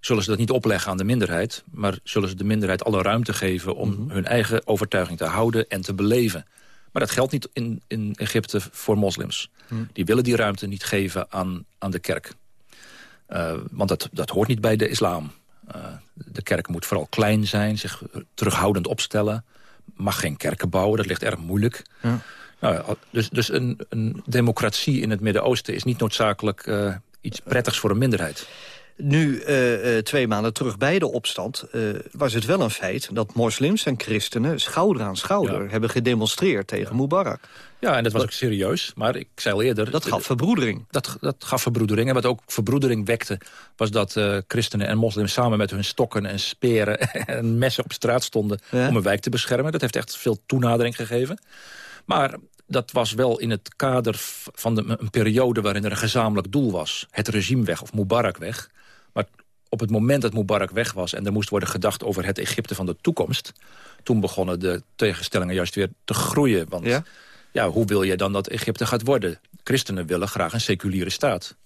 zullen ze dat niet opleggen aan de minderheid... maar zullen ze de minderheid alle ruimte geven... om Mhm. hun eigen overtuiging te houden en te beleven. Maar dat geldt niet in, in Egypte voor moslims. Mhm. Die willen die ruimte niet geven aan, aan de kerk. Uh, want dat, dat hoort niet bij de islam. Uh, de kerk moet vooral klein zijn, zich terughoudend opstellen. Mag geen kerken bouwen, dat ligt erg moeilijk. Ja. Nou, dus dus een, een democratie in het Midden-Oosten is niet noodzakelijk uh, iets prettigs voor een minderheid. Nu, uh, uh, twee maanden terug bij de opstand, uh, was het wel een feit... dat moslims en christenen schouder aan schouder ja. hebben gedemonstreerd tegen ja. Mubarak. Ja, en dat was ook serieus. Maar ik zei al eerder... Dat gaf verbroedering. Dat, dat gaf verbroedering. En wat ook verbroedering wekte... was dat christenen en moslims samen met hun stokken en speren... en messen op straat stonden ja. om een wijk te beschermen. Dat heeft echt veel toenadering gegeven. Maar dat was wel in het kader van de, een periode waarin er een gezamenlijk doel was. Het regime weg of Mubarak weg. Maar op het moment dat Mubarak weg was... en er moest worden gedacht over het Egypte van de toekomst... toen begonnen de tegenstellingen juist weer te groeien. Want ja? ja hoe wil je dan dat Egypte gaat worden? Christenen willen graag een seculiere staat.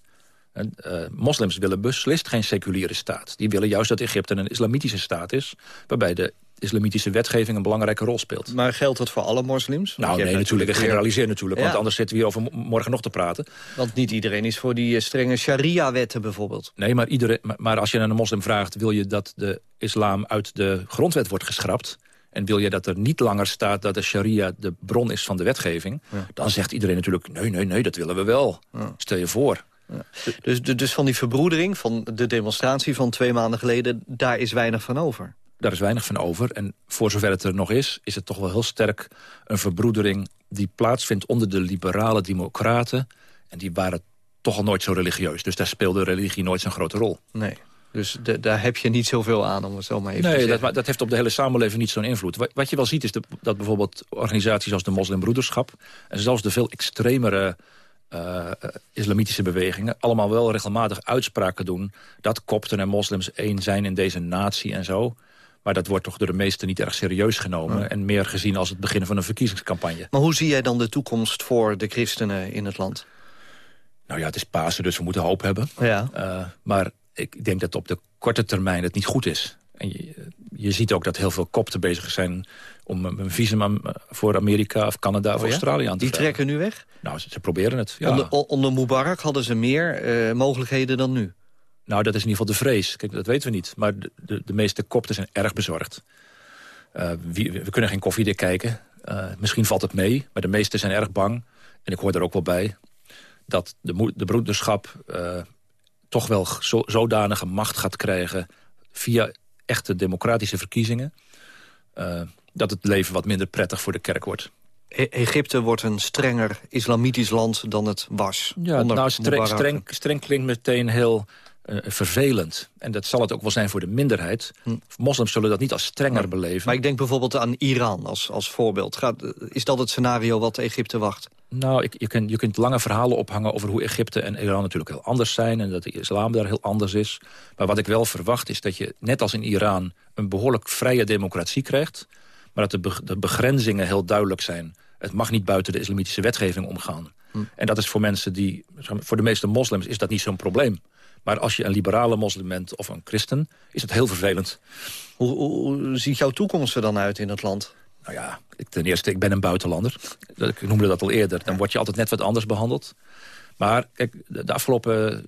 En, uh, moslims willen beslist geen seculiere staat. Die willen juist dat Egypte een islamitische staat is... waarbij de islamitische wetgeving een belangrijke rol speelt. Maar geldt dat voor alle moslims? Nou nee, natuurlijk. Ik generaliseer natuurlijk. Ja. Want anders zitten we hier over morgen nog te praten. Want niet iedereen is voor die strenge sharia-wetten bijvoorbeeld. Nee, maar, iedereen, maar als je aan een moslim vraagt... wil je dat de islam uit de grondwet wordt geschrapt... en wil je dat er niet langer staat dat de sharia de bron is van de wetgeving... Ja. dan zegt iedereen natuurlijk, nee, nee, nee, dat willen we wel. Ja. Stel je voor. Ja. Dus, dus van die verbroedering, van de demonstratie van twee maanden geleden... daar is weinig van over? Daar is weinig van over. En voor zover het er nog is, is het toch wel heel sterk een verbroedering... die plaatsvindt onder de liberale democraten. En die waren toch al nooit zo religieus. Dus daar speelde religie nooit zo'n grote rol. Nee. Dus de, daar heb je niet zoveel aan, om het zo maar even nee, te zeggen. Dat, dat heeft op de hele samenleving niet zo'n invloed. Wat, wat, je wel ziet is de, dat bijvoorbeeld organisaties als de Moslimbroederschap... en zelfs de veel extremere uh, islamitische bewegingen... allemaal wel regelmatig uitspraken doen... dat kopten en moslims één zijn in deze natie en zo... Maar dat wordt toch door de meesten niet erg serieus genomen... Ja. en meer gezien als het begin van een verkiezingscampagne. Maar hoe zie jij dan de toekomst voor de christenen in het land? Nou ja, het is Pasen, dus we moeten hoop hebben. Ja. Uh, maar ik denk dat op de korte termijn het niet goed is. En je, je ziet ook dat heel veel kopten bezig zijn... om een visum voor Amerika of Canada of oh ja? Australië aan te Die trekken nu weg? Nou, ze, ze proberen het, ja. Onder, onder Mubarak hadden ze meer uh, mogelijkheden dan nu? Nou, dat is in ieder geval de vrees. Kijk, dat weten we niet. Maar de, de, de meeste kopten zijn erg bezorgd. Uh, wie, we kunnen geen koffiedik kijken. Uh, misschien valt het mee, maar de meesten zijn erg bang. En ik hoor er ook wel bij dat de, de broederschap uh, toch wel zo, zodanige macht gaat krijgen... via echte democratische verkiezingen... dat het leven wat minder prettig voor de kerk wordt. E Egypte wordt een strenger islamitisch land dan het was. Ja, nou, streng, streng, streng klinkt meteen heel uh, vervelend. En dat zal het ook wel zijn voor de minderheid. Hm. Moslims zullen dat niet als strenger maar, beleven. Maar ik denk bijvoorbeeld aan Iran als, als voorbeeld. Gaat, is dat het scenario wat Egypte wacht? Nou, ik, je, kunt, je kunt lange verhalen ophangen over hoe Egypte en Iran natuurlijk heel anders zijn... en dat de islam daar heel anders is. Maar wat ik wel verwacht is dat je, net als in Iran... een behoorlijk vrije democratie krijgt... maar dat de, de begrenzingen heel duidelijk zijn. Het mag niet buiten de islamitische wetgeving omgaan. Hm. En dat is voor mensen die... voor de meeste moslims is dat niet zo'n probleem. Maar als je een liberale moslim bent of een christen, is het heel vervelend. Hoe, hoe, ziet jouw toekomst er dan uit in het land? Nou ja, ik, ten eerste, ik ben een buitenlander. Ik noemde dat al eerder. Dan word je altijd net wat anders behandeld. Maar kijk, de afgelopen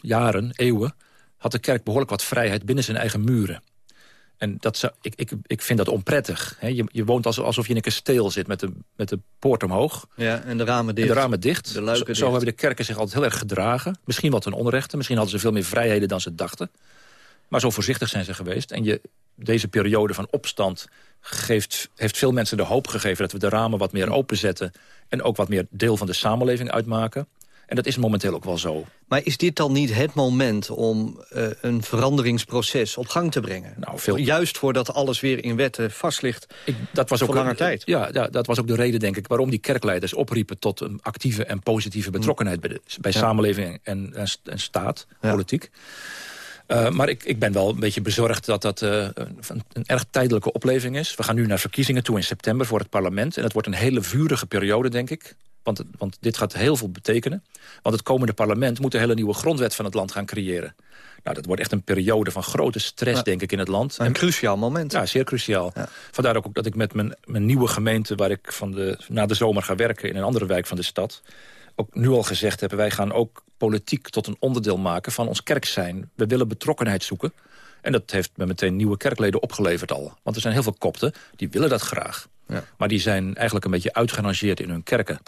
jaren, eeuwen... had de kerk behoorlijk wat vrijheid binnen zijn eigen muren. En dat zou, ik, ik, ik vind dat onprettig. je, je woont alsof je in een kasteel zit met de, met de poort omhoog. Ja, en de ramen dicht. En de ramen dicht. De zo, zo hebben de kerken zich altijd heel erg gedragen. Misschien wat een onrechte. Misschien hadden ze veel meer vrijheden dan ze dachten. Maar zo voorzichtig zijn ze geweest. En je, deze periode van opstand geeft, heeft veel mensen de hoop gegeven... dat we de ramen wat meer openzetten... en ook wat meer deel van de samenleving uitmaken. En dat is momenteel ook wel zo. Maar is dit dan niet het moment om uh, een veranderingsproces op gang te brengen? Nou, veel... Juist voordat alles weer in wetten vast ligt Ik, dat was ook lange tijd. Ja, ja, dat was ook de reden, denk ik, waarom die kerkleiders opriepen... tot een actieve en positieve betrokkenheid bij, de, bij samenleving en, en, en staat, politiek. Uh, maar ik, ik ben wel een beetje bezorgd dat dat uh, een, een, erg tijdelijke opleving is. We gaan nu naar verkiezingen toe in september voor het parlement. En dat wordt een hele vurige periode, denk ik. Want, want dit gaat heel veel betekenen. Want het komende parlement moet een hele nieuwe grondwet van het land gaan creëren. Nou, dat wordt echt een periode van grote stress, denk ik, in het land. Een cruciaal moment. Ja, zeer cruciaal. Vandaar ook dat ik met mijn, mijn nieuwe gemeente... waar ik van de, na de zomer ga werken in een andere wijk van de stad... ook nu al gezegd heb, wij gaan ook politiek tot een onderdeel maken van ons kerk zijn. We willen betrokkenheid zoeken. En dat heeft me meteen nieuwe kerkleden opgeleverd al. Want er zijn heel veel kopten, die willen dat graag. Ja. Maar die zijn eigenlijk een beetje uitgerangeerd in hun kerken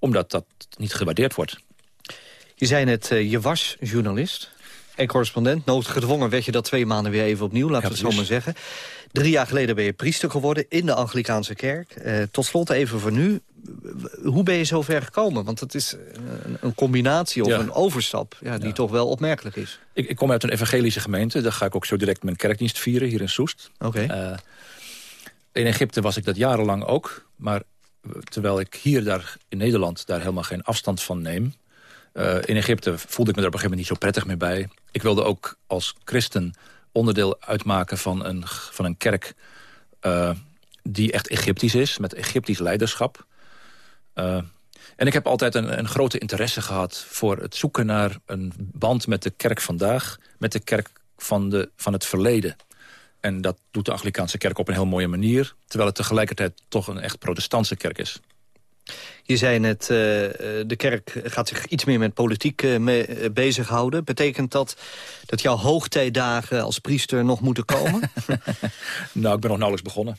omdat dat niet gewaardeerd wordt. Je zei net, uh, je was journalist en correspondent. Noodgedwongen werd je dat twee maanden weer even opnieuw, laten we het zo maar zeggen. Drie jaar geleden ben je priester geworden in de Anglikaanse kerk. Uh, tot slot even voor nu. Hoe ben je zo ver gekomen? Want het is een, een combinatie of een overstap ja, die toch wel opmerkelijk is. Ik, ik, kom uit een evangelische gemeente. Daar ga ik ook zo direct mijn kerkdienst vieren, hier in Soest. Oké. Uh, in Egypte was ik dat jarenlang ook. Maar terwijl ik hier daar in Nederland daar helemaal geen afstand van neem. Uh, in Egypte voelde ik me daar op een gegeven moment niet zo prettig meer bij. Ik wilde ook als christen onderdeel uitmaken van een, van een kerk... Uh, die echt Egyptisch is, met Egyptisch leiderschap. Uh, en ik heb altijd een, een, grote interesse gehad voor het zoeken naar een band met de kerk vandaag... met de kerk van, de, van het verleden. En dat doet de Anglikaanse kerk op een heel mooie manier... terwijl het tegelijkertijd toch een echt protestantse kerk is. Je zei net, uh, de kerk gaat zich iets meer met politiek uh, bezighouden. Betekent dat dat jouw hoogtijdagen als priester nog moeten komen? nou, ik ben nog nauwelijks begonnen.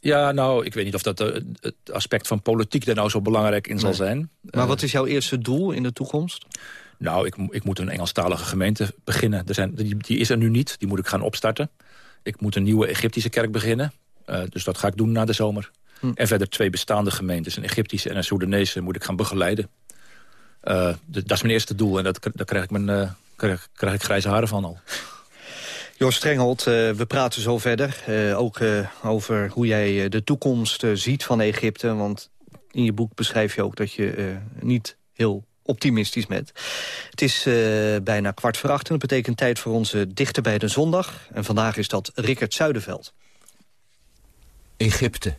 Ja, nou, ik weet niet of dat het aspect van politiek er nou zo belangrijk in zal zijn. Maar wat is jouw eerste doel in de toekomst? Nou, ik, ik moet een Engelstalige gemeente beginnen. Er zijn, die, die, is er nu niet, die moet ik gaan opstarten. Ik moet een nieuwe Egyptische kerk beginnen. Uh, dus dat ga ik doen na de zomer. Hm. En verder twee bestaande gemeentes, een Egyptische en een Soedanese... moet ik gaan begeleiden. Uh, dat is mijn eerste doel en dat, daar krijg ik, mijn, uh, krijg, krijg ik grijze haren van al. Joost Strenghold, we praten zo verder. ook over hoe jij de toekomst ziet van Egypte. Want in je boek beschrijf je ook dat je niet heel optimistisch met. Het is uh, bijna kwart voor acht en dat betekent tijd voor onze dichter bij de zondag. En vandaag is dat Rickert Zuiderveld. Egypte.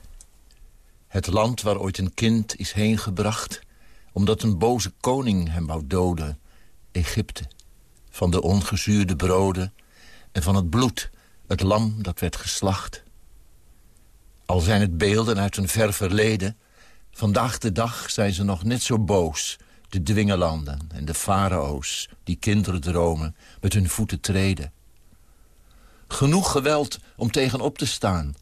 Het land waar ooit een kind is heengebracht... omdat een boze koning hem wou doden. Egypte. Van de ongezuurde broden en van het bloed, het lam dat werd geslacht. Al zijn het beelden uit een ver verleden... vandaag de dag zijn ze nog net zo boos de dwingelanden en de farao's die kinderen dromen met hun voeten treden. Genoeg geweld om tegenop te staan.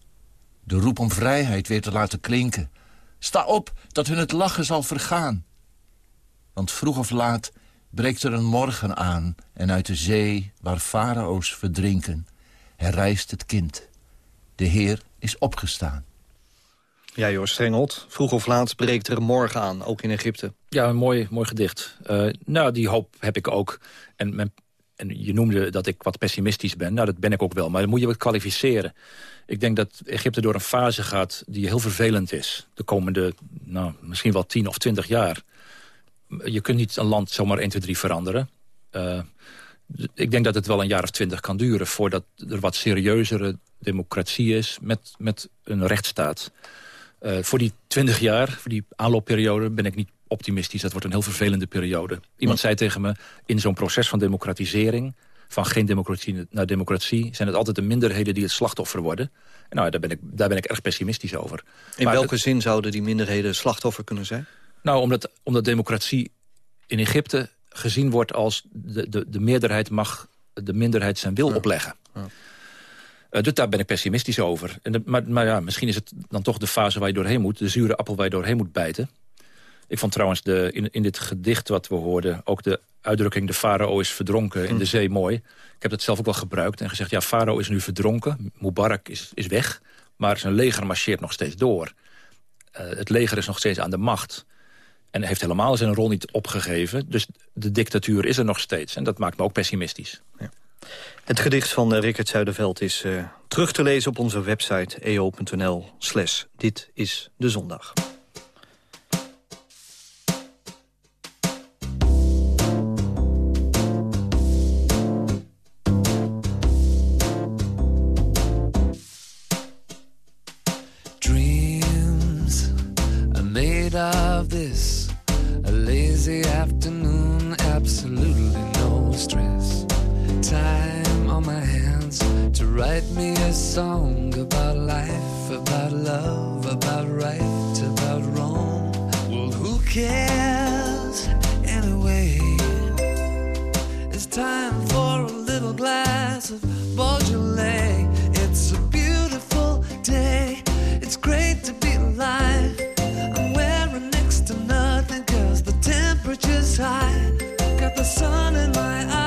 De roep om vrijheid weer te laten klinken. Sta op, dat hun het lachen zal vergaan. Want vroeg of laat breekt er een morgen aan... en uit de zee waar farao's verdrinken, herrijst het kind. De Heer is opgestaan. Ja, Joost Strengelt. Vroeg of laat breekt er morgen aan, ook in Egypte. Ja, een mooi, mooi gedicht. Uh, nou, die hoop heb ik ook. En, en je noemde dat ik wat pessimistisch ben. Nou, dat ben ik ook wel, maar dan moet je wat kwalificeren. Ik denk dat Egypte door een fase gaat die heel vervelend is. De komende, nou, misschien wel 10 of 20 jaar. Je kunt niet een land zomaar 1, 2, 3 veranderen. Uh, ik denk dat het wel een jaar of twintig kan duren... voordat er wat serieuzere democratie is met, met een rechtsstaat. Uh, voor die twintig jaar, voor die aanloopperiode... ben ik niet optimistisch. Dat wordt een heel vervelende periode. Iemand zei tegen me, in zo'n proces van democratisering... van geen democratie naar democratie... zijn het altijd de minderheden die het slachtoffer worden. En nou, daar ben ik, daar ben ik erg pessimistisch over. In welke zin zouden die minderheden slachtoffer kunnen zijn? Nou, omdat, omdat democratie in Egypte gezien wordt als de, de, de meerderheid mag de minderheid zijn wil opleggen. Ja. Uh, dus daar ben ik pessimistisch over. En maar, maar ja, misschien is het dan toch de fase waar je doorheen moet. De zure appel waar je doorheen moet bijten. Ik vond trouwens de, in, in dit gedicht wat we hoorden... ook de uitdrukking de farao is verdronken in de hm. zee mooi. Ik heb dat zelf ook wel gebruikt en gezegd... ja, farao is nu verdronken, Mubarak is, is weg... maar zijn leger marcheert nog steeds door. Uh, het leger is nog steeds aan de macht. En heeft helemaal zijn rol niet opgegeven. Dus de dictatuur is er nog steeds. En dat maakt me ook pessimistisch. Ja. Het gedicht van uh, Rickert Zuiderveld is uh, terug te lezen op onze website eo.nl slash dit is de zondag. Write me a song about life, about love, about right, about wrong. Well, who cares anyway? It's time for a little glass of Beaujolais. It's a beautiful day. It's great to be alive. I'm wearing next to nothing cause the temperature's high. Got the sun in my eyes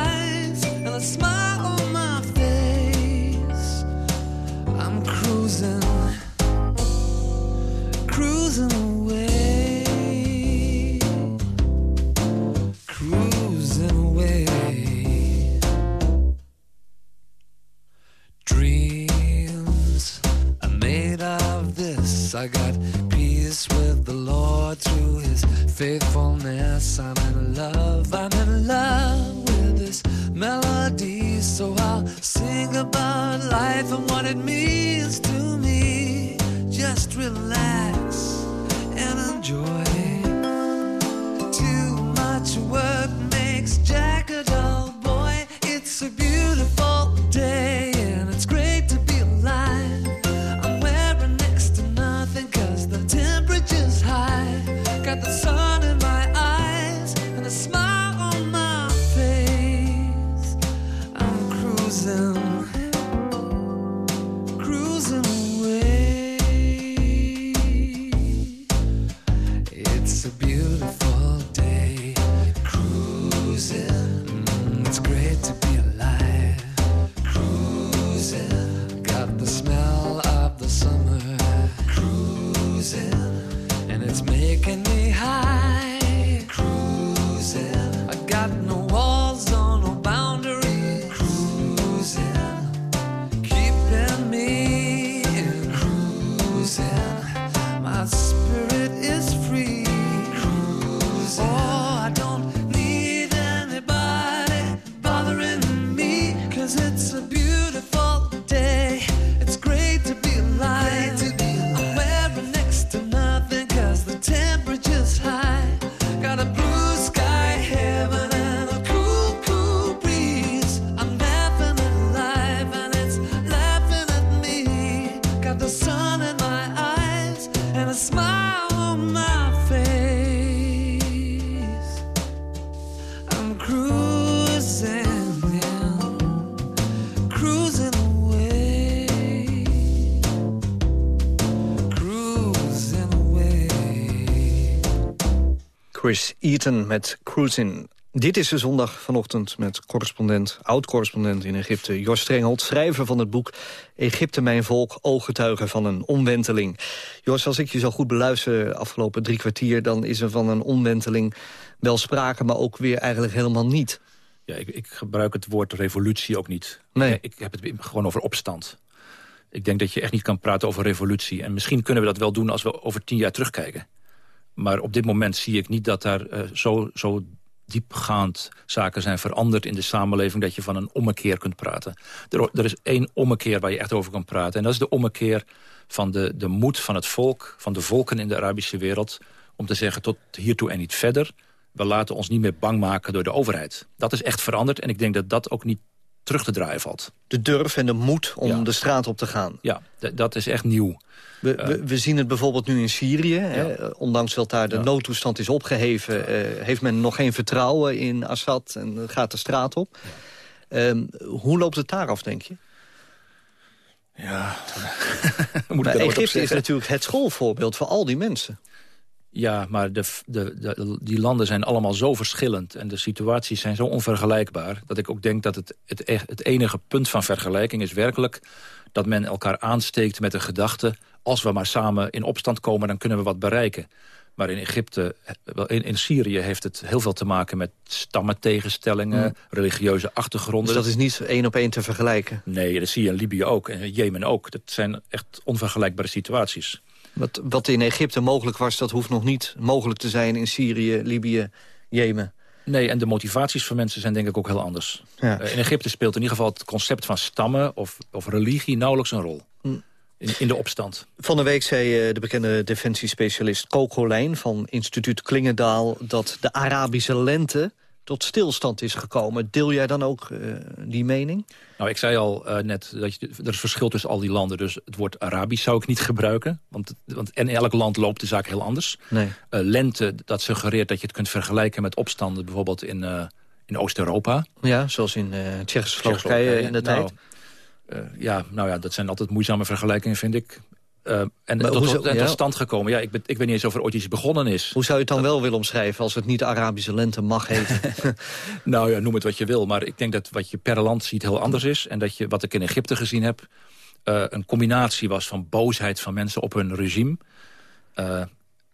I got peace with the Lord through His faithfulness. I'm in love, I'm in love with this melody. So I'll sing about life and what it means to me. Just relax and enjoy. Too much work Chris Eaton met Cruisin'. Dit is de zondag vanochtend met correspondent, oud-correspondent in Egypte... Jos Strenghold, schrijver van het boek Egypte, mijn volk, ooggetuigen van een omwenteling. Jos, als ik je zo goed beluister de afgelopen drie kwartier... dan is er van een omwenteling wel sprake, maar ook weer eigenlijk helemaal niet. Ja, ik, ik gebruik het woord revolutie ook niet. Nee. Ik heb het gewoon over opstand. Ik denk dat je echt niet kan praten over revolutie. En misschien kunnen we dat wel doen als we over tien jaar terugkijken. Maar op dit moment zie ik niet dat daar uh, zo, zo diepgaand zaken zijn veranderd in de samenleving... dat je van een ommekeer kunt praten. Er, er, is één ommekeer waar je echt over kan praten. En dat is de ommekeer van de, de moed van het volk... van de volken in de Arabische wereld... om te zeggen tot hiertoe en niet verder. We laten ons niet meer bang maken door de overheid. Dat is echt veranderd en ik denk dat dat ook niet terug te draaien valt. De durf en de moed om de straat op te gaan. Ja, dat is echt nieuw. We, we, we, zien het bijvoorbeeld nu in Syrië. Hè? Ondanks dat daar de noodtoestand is opgeheven... Uh, heeft men nog geen vertrouwen in Assad en gaat de straat op. Um, hoe loopt het daar af, denk je? Ja, Moet Egypte is natuurlijk het schoolvoorbeeld voor al die mensen. Ja, maar de, de, de, die landen zijn allemaal zo verschillend... en de situaties zijn zo onvergelijkbaar... dat ik ook denk dat het, het, het enige punt van vergelijking is werkelijk... dat men elkaar aansteekt met de gedachte... als we maar samen in opstand komen, dan kunnen we wat bereiken. Maar in Egypte, in, in Syrië heeft het heel veel te maken met stammentegenstellingen, mm. religieuze achtergronden. Dus dat is niet één op één te vergelijken? Nee, dat zie je in Libië ook en Jemen ook. Dat zijn echt onvergelijkbare situaties. Wat, wat in Egypte mogelijk was, dat hoeft nog niet mogelijk te zijn in Syrië, Libië, Jemen. Nee, en de motivaties van mensen zijn denk ik ook heel anders. Ja. Uh, in Egypte speelt in ieder geval het concept van stammen of, of religie nauwelijks een rol. Hm. In, in, de opstand. Van de week zei uh, de bekende defensiespecialist Coco Lijn van instituut Klingendaal... dat de Arabische lente tot stilstand is gekomen. Deel jij dan ook uh, die mening? Nou, ik zei al uh, net, dat je, er is verschil tussen al die landen. Dus het woord Arabisch zou ik niet gebruiken. Want, want in elk land loopt de zaak heel anders. Nee. Uh, lente, dat suggereert dat je het kunt vergelijken met opstanden... bijvoorbeeld in, in Oost-Europa. Ja, zoals in Tsjechoslowakije in de nou, tijd. ja, nou ja, dat zijn altijd moeizame vergelijkingen, vind ik. Uh, en tot, tot, en tot stand gekomen. Ja, ik, ben, ik weet niet eens of er ooit iets begonnen is. Hoe zou je het dan wel willen omschrijven als het niet de Arabische lente mag heten? nou ja, noem het wat je wil. Maar ik denk dat wat je per land ziet heel anders is. En dat je, wat ik in Egypte gezien heb, uh, een combinatie was van boosheid van mensen op hun regime.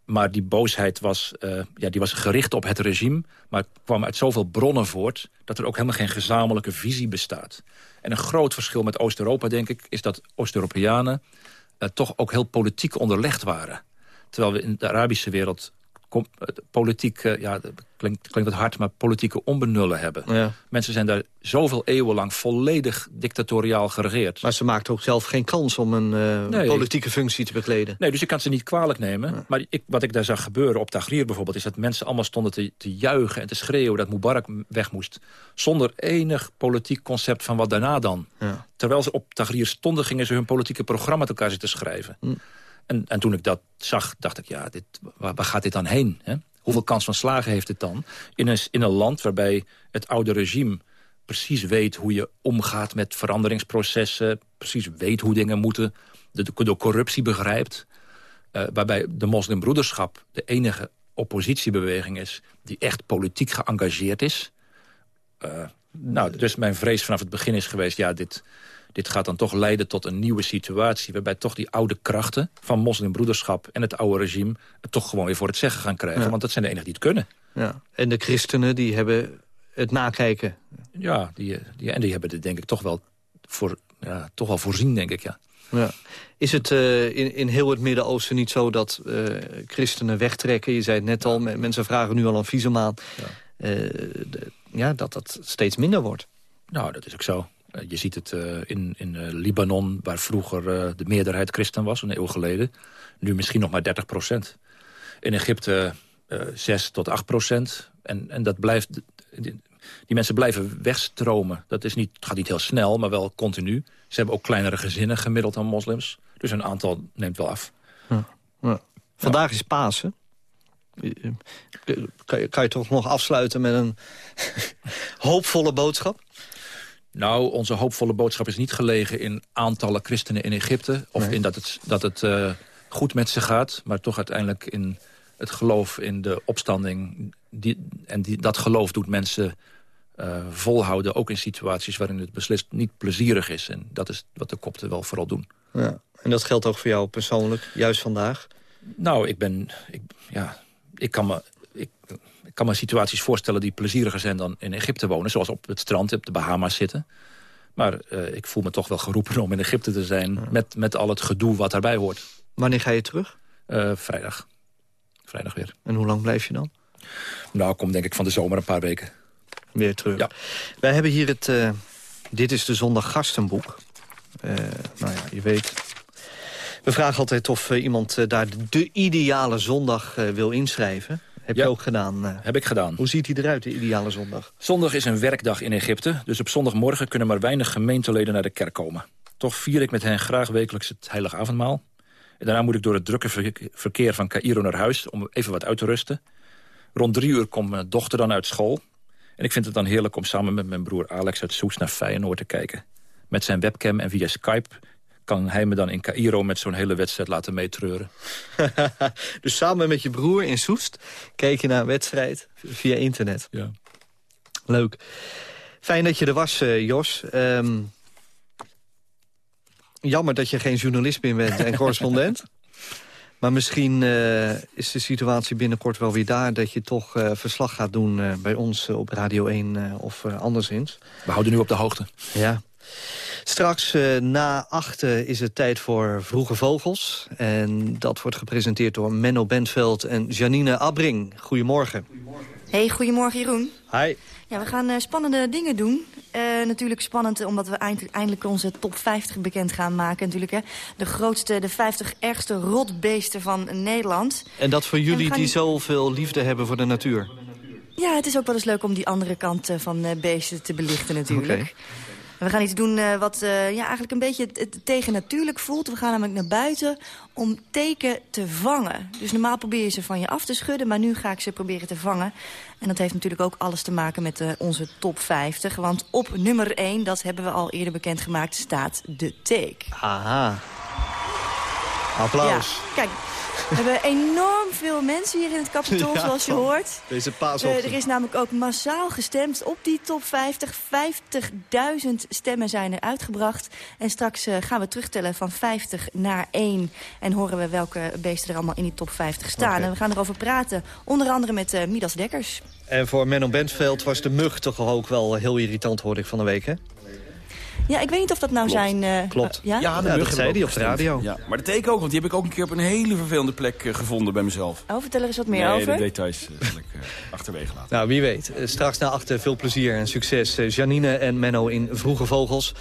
Maar die boosheid was, ja, die was gericht op het regime... maar kwam uit zoveel bronnen voort... dat er ook helemaal geen gezamenlijke visie bestaat. En een groot verschil met Oost-Europa, denk ik... is dat Oost-Europeanen toch ook heel politiek onderlegd waren. Terwijl we in de Arabische wereld politiek, uh, ja, klinkt, klinkt wat hard, maar politieke onbenullen hebben. Ja. Mensen zijn daar zoveel eeuwen lang volledig dictatoriaal geregeerd. Maar ze maakten ook zelf geen kans om een uh, nee, politieke functie te bekleden. Nee, dus je kan ze niet kwalijk nemen. Ja. Maar ik, wat ik daar zag gebeuren op Tahrir bijvoorbeeld... is dat mensen allemaal stonden te, te juichen en te schreeuwen dat Mubarak weg moest. Zonder enig politiek concept van wat daarna dan. Ja. Terwijl ze op Tahrir stonden, gingen ze hun politieke programma met elkaar zitten schrijven. Hm. En, en toen ik dat zag, dacht ik, ja, dit, waar, gaat dit dan heen? Hè? Hoeveel kans van slagen heeft het dan? In een, in een land waarbij het oude regime precies weet hoe je omgaat met veranderingsprocessen... precies weet hoe dingen moeten, de, corruptie begrijpt... Uh, waarbij de moslimbroederschap de enige oppositiebeweging is... die echt politiek geëngageerd is. Uh, nou, dus mijn vrees vanaf het begin is geweest... ja, dit, dit gaat dan toch leiden tot een nieuwe situatie... waarbij toch die oude krachten van moslimbroederschap en het oude regime... het toch gewoon weer voor het zeggen gaan krijgen. Ja. Want dat zijn de enigen die het kunnen. Ja. En de christenen die hebben het nakijken. Ja, die, die, en die hebben het denk ik toch wel, voor, ja, toch wel voorzien, denk ik, ja. Ja. Is het uh, in, in heel het Midden-Oosten niet zo dat uh, christenen wegtrekken? Je zei het net al, mensen vragen nu al een visum aan. Ja. Uh, de, ja, dat dat steeds minder wordt. Nou, dat is ook zo. Uh, je ziet het uh, in, in uh, Libanon, waar vroeger de meerderheid christen was, een eeuw geleden. Nu misschien nog maar 30 procent. In Egypte 6 tot 8 procent. En, en dat blijft, die, mensen blijven wegstromen. Dat is niet, gaat niet heel snel, maar wel continu. Ze hebben ook kleinere gezinnen gemiddeld dan moslims. Dus een aantal neemt wel af. Ja. Vandaag is Pasen. Kan je, kan je toch nog afsluiten met een hoopvolle boodschap? Nou, onze hoopvolle boodschap is niet gelegen in aantallen christenen in Egypte... of nee. in dat het, dat het uh, goed met ze gaat, maar toch uiteindelijk in het geloof in de opstanding. Die, en die, dat geloof doet mensen uh, volhouden, ook in situaties waarin het beslist niet plezierig is. En dat is wat de kopten wel vooral doen. Ja. En dat geldt ook voor jou persoonlijk, juist vandaag? Nou, ik ben... Ik, ja, ik kan me... Ik, kan me situaties voorstellen die plezieriger zijn dan in Egypte wonen. Zoals op het strand op de Bahama's zitten. Maar uh, ik voel me toch wel geroepen om in Egypte te zijn... Met, met al het gedoe wat daarbij hoort. Wanneer ga je terug? Uh, vrijdag. Vrijdag weer. En hoe lang blijf je dan? Nou, ik kom denk ik van de zomer een paar weken. Weer terug. Ja. Wij hebben hier het... Uh, dit is de Zondag Gastenboek. nou ja, je weet... We vragen altijd of iemand daar de ideale zondag wil inschrijven. Heb je ook gedaan? Uh, heb ik gedaan. Hoe ziet hij eruit, de ideale zondag? Zondag is een werkdag in Egypte. Dus op zondagmorgen kunnen maar weinig gemeenteleden naar de kerk komen. Toch vier ik met hen graag wekelijks het heilige avondmaal. En daarna moet ik door het drukke verkeer van Cairo naar huis... om even wat uit te rusten. Rond drie uur komt mijn dochter dan uit school. En ik vind het dan heerlijk om samen met mijn broer Alex uit Soes naar Feyenoord te kijken. Met zijn webcam en via Skype kan hij me dan in Cairo met zo'n hele wedstrijd laten meetreuren. dus samen met je broer in Soest keek je naar een wedstrijd via internet. Ja. Leuk. Fijn dat je er was, uh, Jos. Um, jammer dat je geen journalist meer bent en correspondent. Maar misschien uh, is de situatie binnenkort wel weer daar... dat je toch uh, verslag gaat doen bij ons op Radio 1 of anderszins. We houden nu op de hoogte. Ja. Straks uh, na achten is het tijd voor Vroege Vogels. En dat wordt gepresenteerd door Menno Bentveld en Janine Abbring. Goedemorgen. Hey, goedemorgen Jeroen. Hi. Ja, we gaan uh, spannende dingen doen. Uh, natuurlijk spannend omdat we eind, eindelijk onze top 50 bekend gaan maken. Natuurlijk, hè. De grootste, de 50 ergste rotbeesten van Nederland. En dat voor jullie die zoveel liefde hebben voor de natuur? Ja, het is ook wel eens leuk om die andere kant van beesten te belichten natuurlijk. Okay. We gaan iets doen uh, wat uh, ja, eigenlijk een beetje tegennatuurlijk voelt. We gaan namelijk naar buiten om teken te vangen. Dus normaal probeer je ze van je af te schudden, maar nu ga ik ze proberen te vangen. En dat heeft natuurlijk ook alles te maken met uh, onze top 50. Want op nummer 1, dat hebben we al eerder bekendgemaakt, staat de teek. Aha. Applaus. Ja, kijk, we hebben enorm veel mensen hier in het kapitool, ja, zoals je hoort. Deze paasochtend. Uh, er is namelijk ook massaal gestemd op die top 50. 50.000 stemmen zijn er uitgebracht. En straks uh, gaan we terugtellen van 50 naar 1. En horen we welke beesten er allemaal in die top 50 staan. Okay. En we gaan erover praten, onder andere met uh, Midas Dekkers. En voor Menno Bentveld was de mug toch ook wel heel irritant, hoorde ik van de week, hè? Ja, ik weet niet of dat nou Klopt. zijn... Uh, Klopt. ja, ja, de ja, dat zei hij op de radio. Ja, maar de teken ook, want die heb ik ook een keer op een hele vervelende plek uh, gevonden bij mezelf. Oh, vertel er eens wat meer nee, over. de details uh, zal ik achterwege laten. Nou, wie weet. straks na achter veel plezier en succes. Janine en Menno in Vroege Vogels.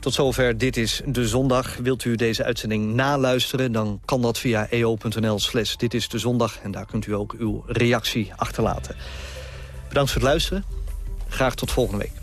Tot zover, dit is De Zondag. Wilt u deze uitzending naluisteren, dan kan dat via eo.nl slash Dit is De Zondag. En daar kunt u ook uw reactie achterlaten. Bedankt voor het luisteren. Graag tot volgende week.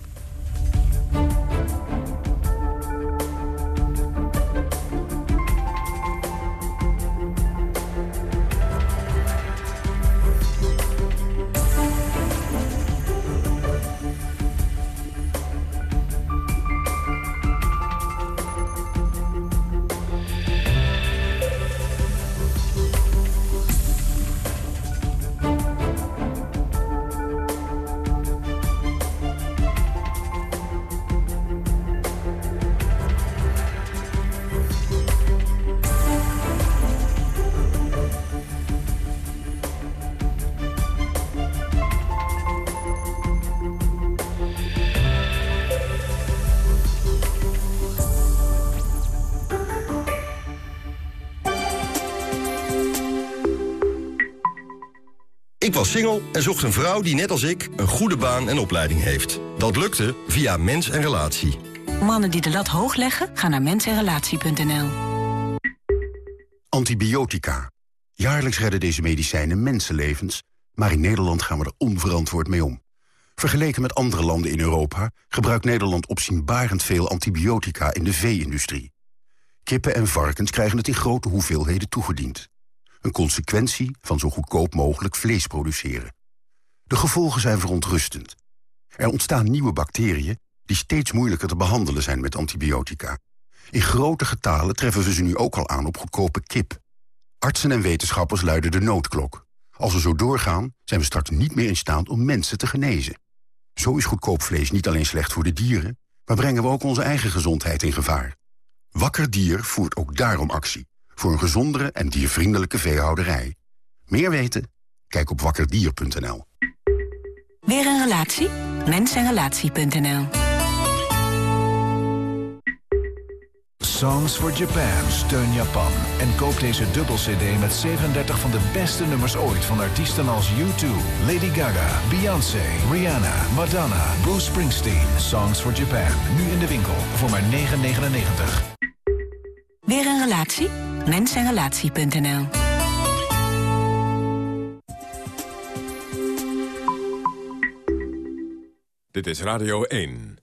Ik was single en zocht een vrouw die net als ik een goede baan en opleiding heeft. Dat lukte via Mens en Relatie. Mannen die de lat hoog leggen, gaan naar mensenrelatie.nl. Antibiotica. Jaarlijks redden deze medicijnen mensenlevens, maar in Nederland gaan we er onverantwoord mee om. Vergeleken met andere landen in Europa gebruikt Nederland opzienbarend veel antibiotica in de vee-industrie. Kippen en varkens krijgen het in grote hoeveelheden toegediend. Een consequentie van zo goedkoop mogelijk vlees produceren. De gevolgen zijn verontrustend. Er ontstaan nieuwe bacteriën die steeds moeilijker te behandelen zijn met antibiotica. In grote getalen treffen we ze nu ook al aan op goedkope kip. Artsen en wetenschappers luiden de noodklok. Als we zo doorgaan, zijn we straks niet meer in staat om mensen te genezen. Zo is goedkoop vlees niet alleen slecht voor de dieren... maar brengen we ook onze eigen gezondheid in gevaar. Wakker Dier voert ook daarom actie voor een gezondere en diervriendelijke veehouderij. Meer weten? Kijk op wakkerdier.nl. Weer een relatie? Mensenrelatie.nl Songs for Japan, steun Japan. En koop deze dubbel cd met 37 van de beste nummers ooit van artiesten als U2, Lady Gaga, Beyoncé, Rihanna, Madonna, Bruce Springsteen. Songs for Japan, nu in de winkel voor maar 9,99. Weer een relatie? Mensenrelatie.nl Dit is Radio 1.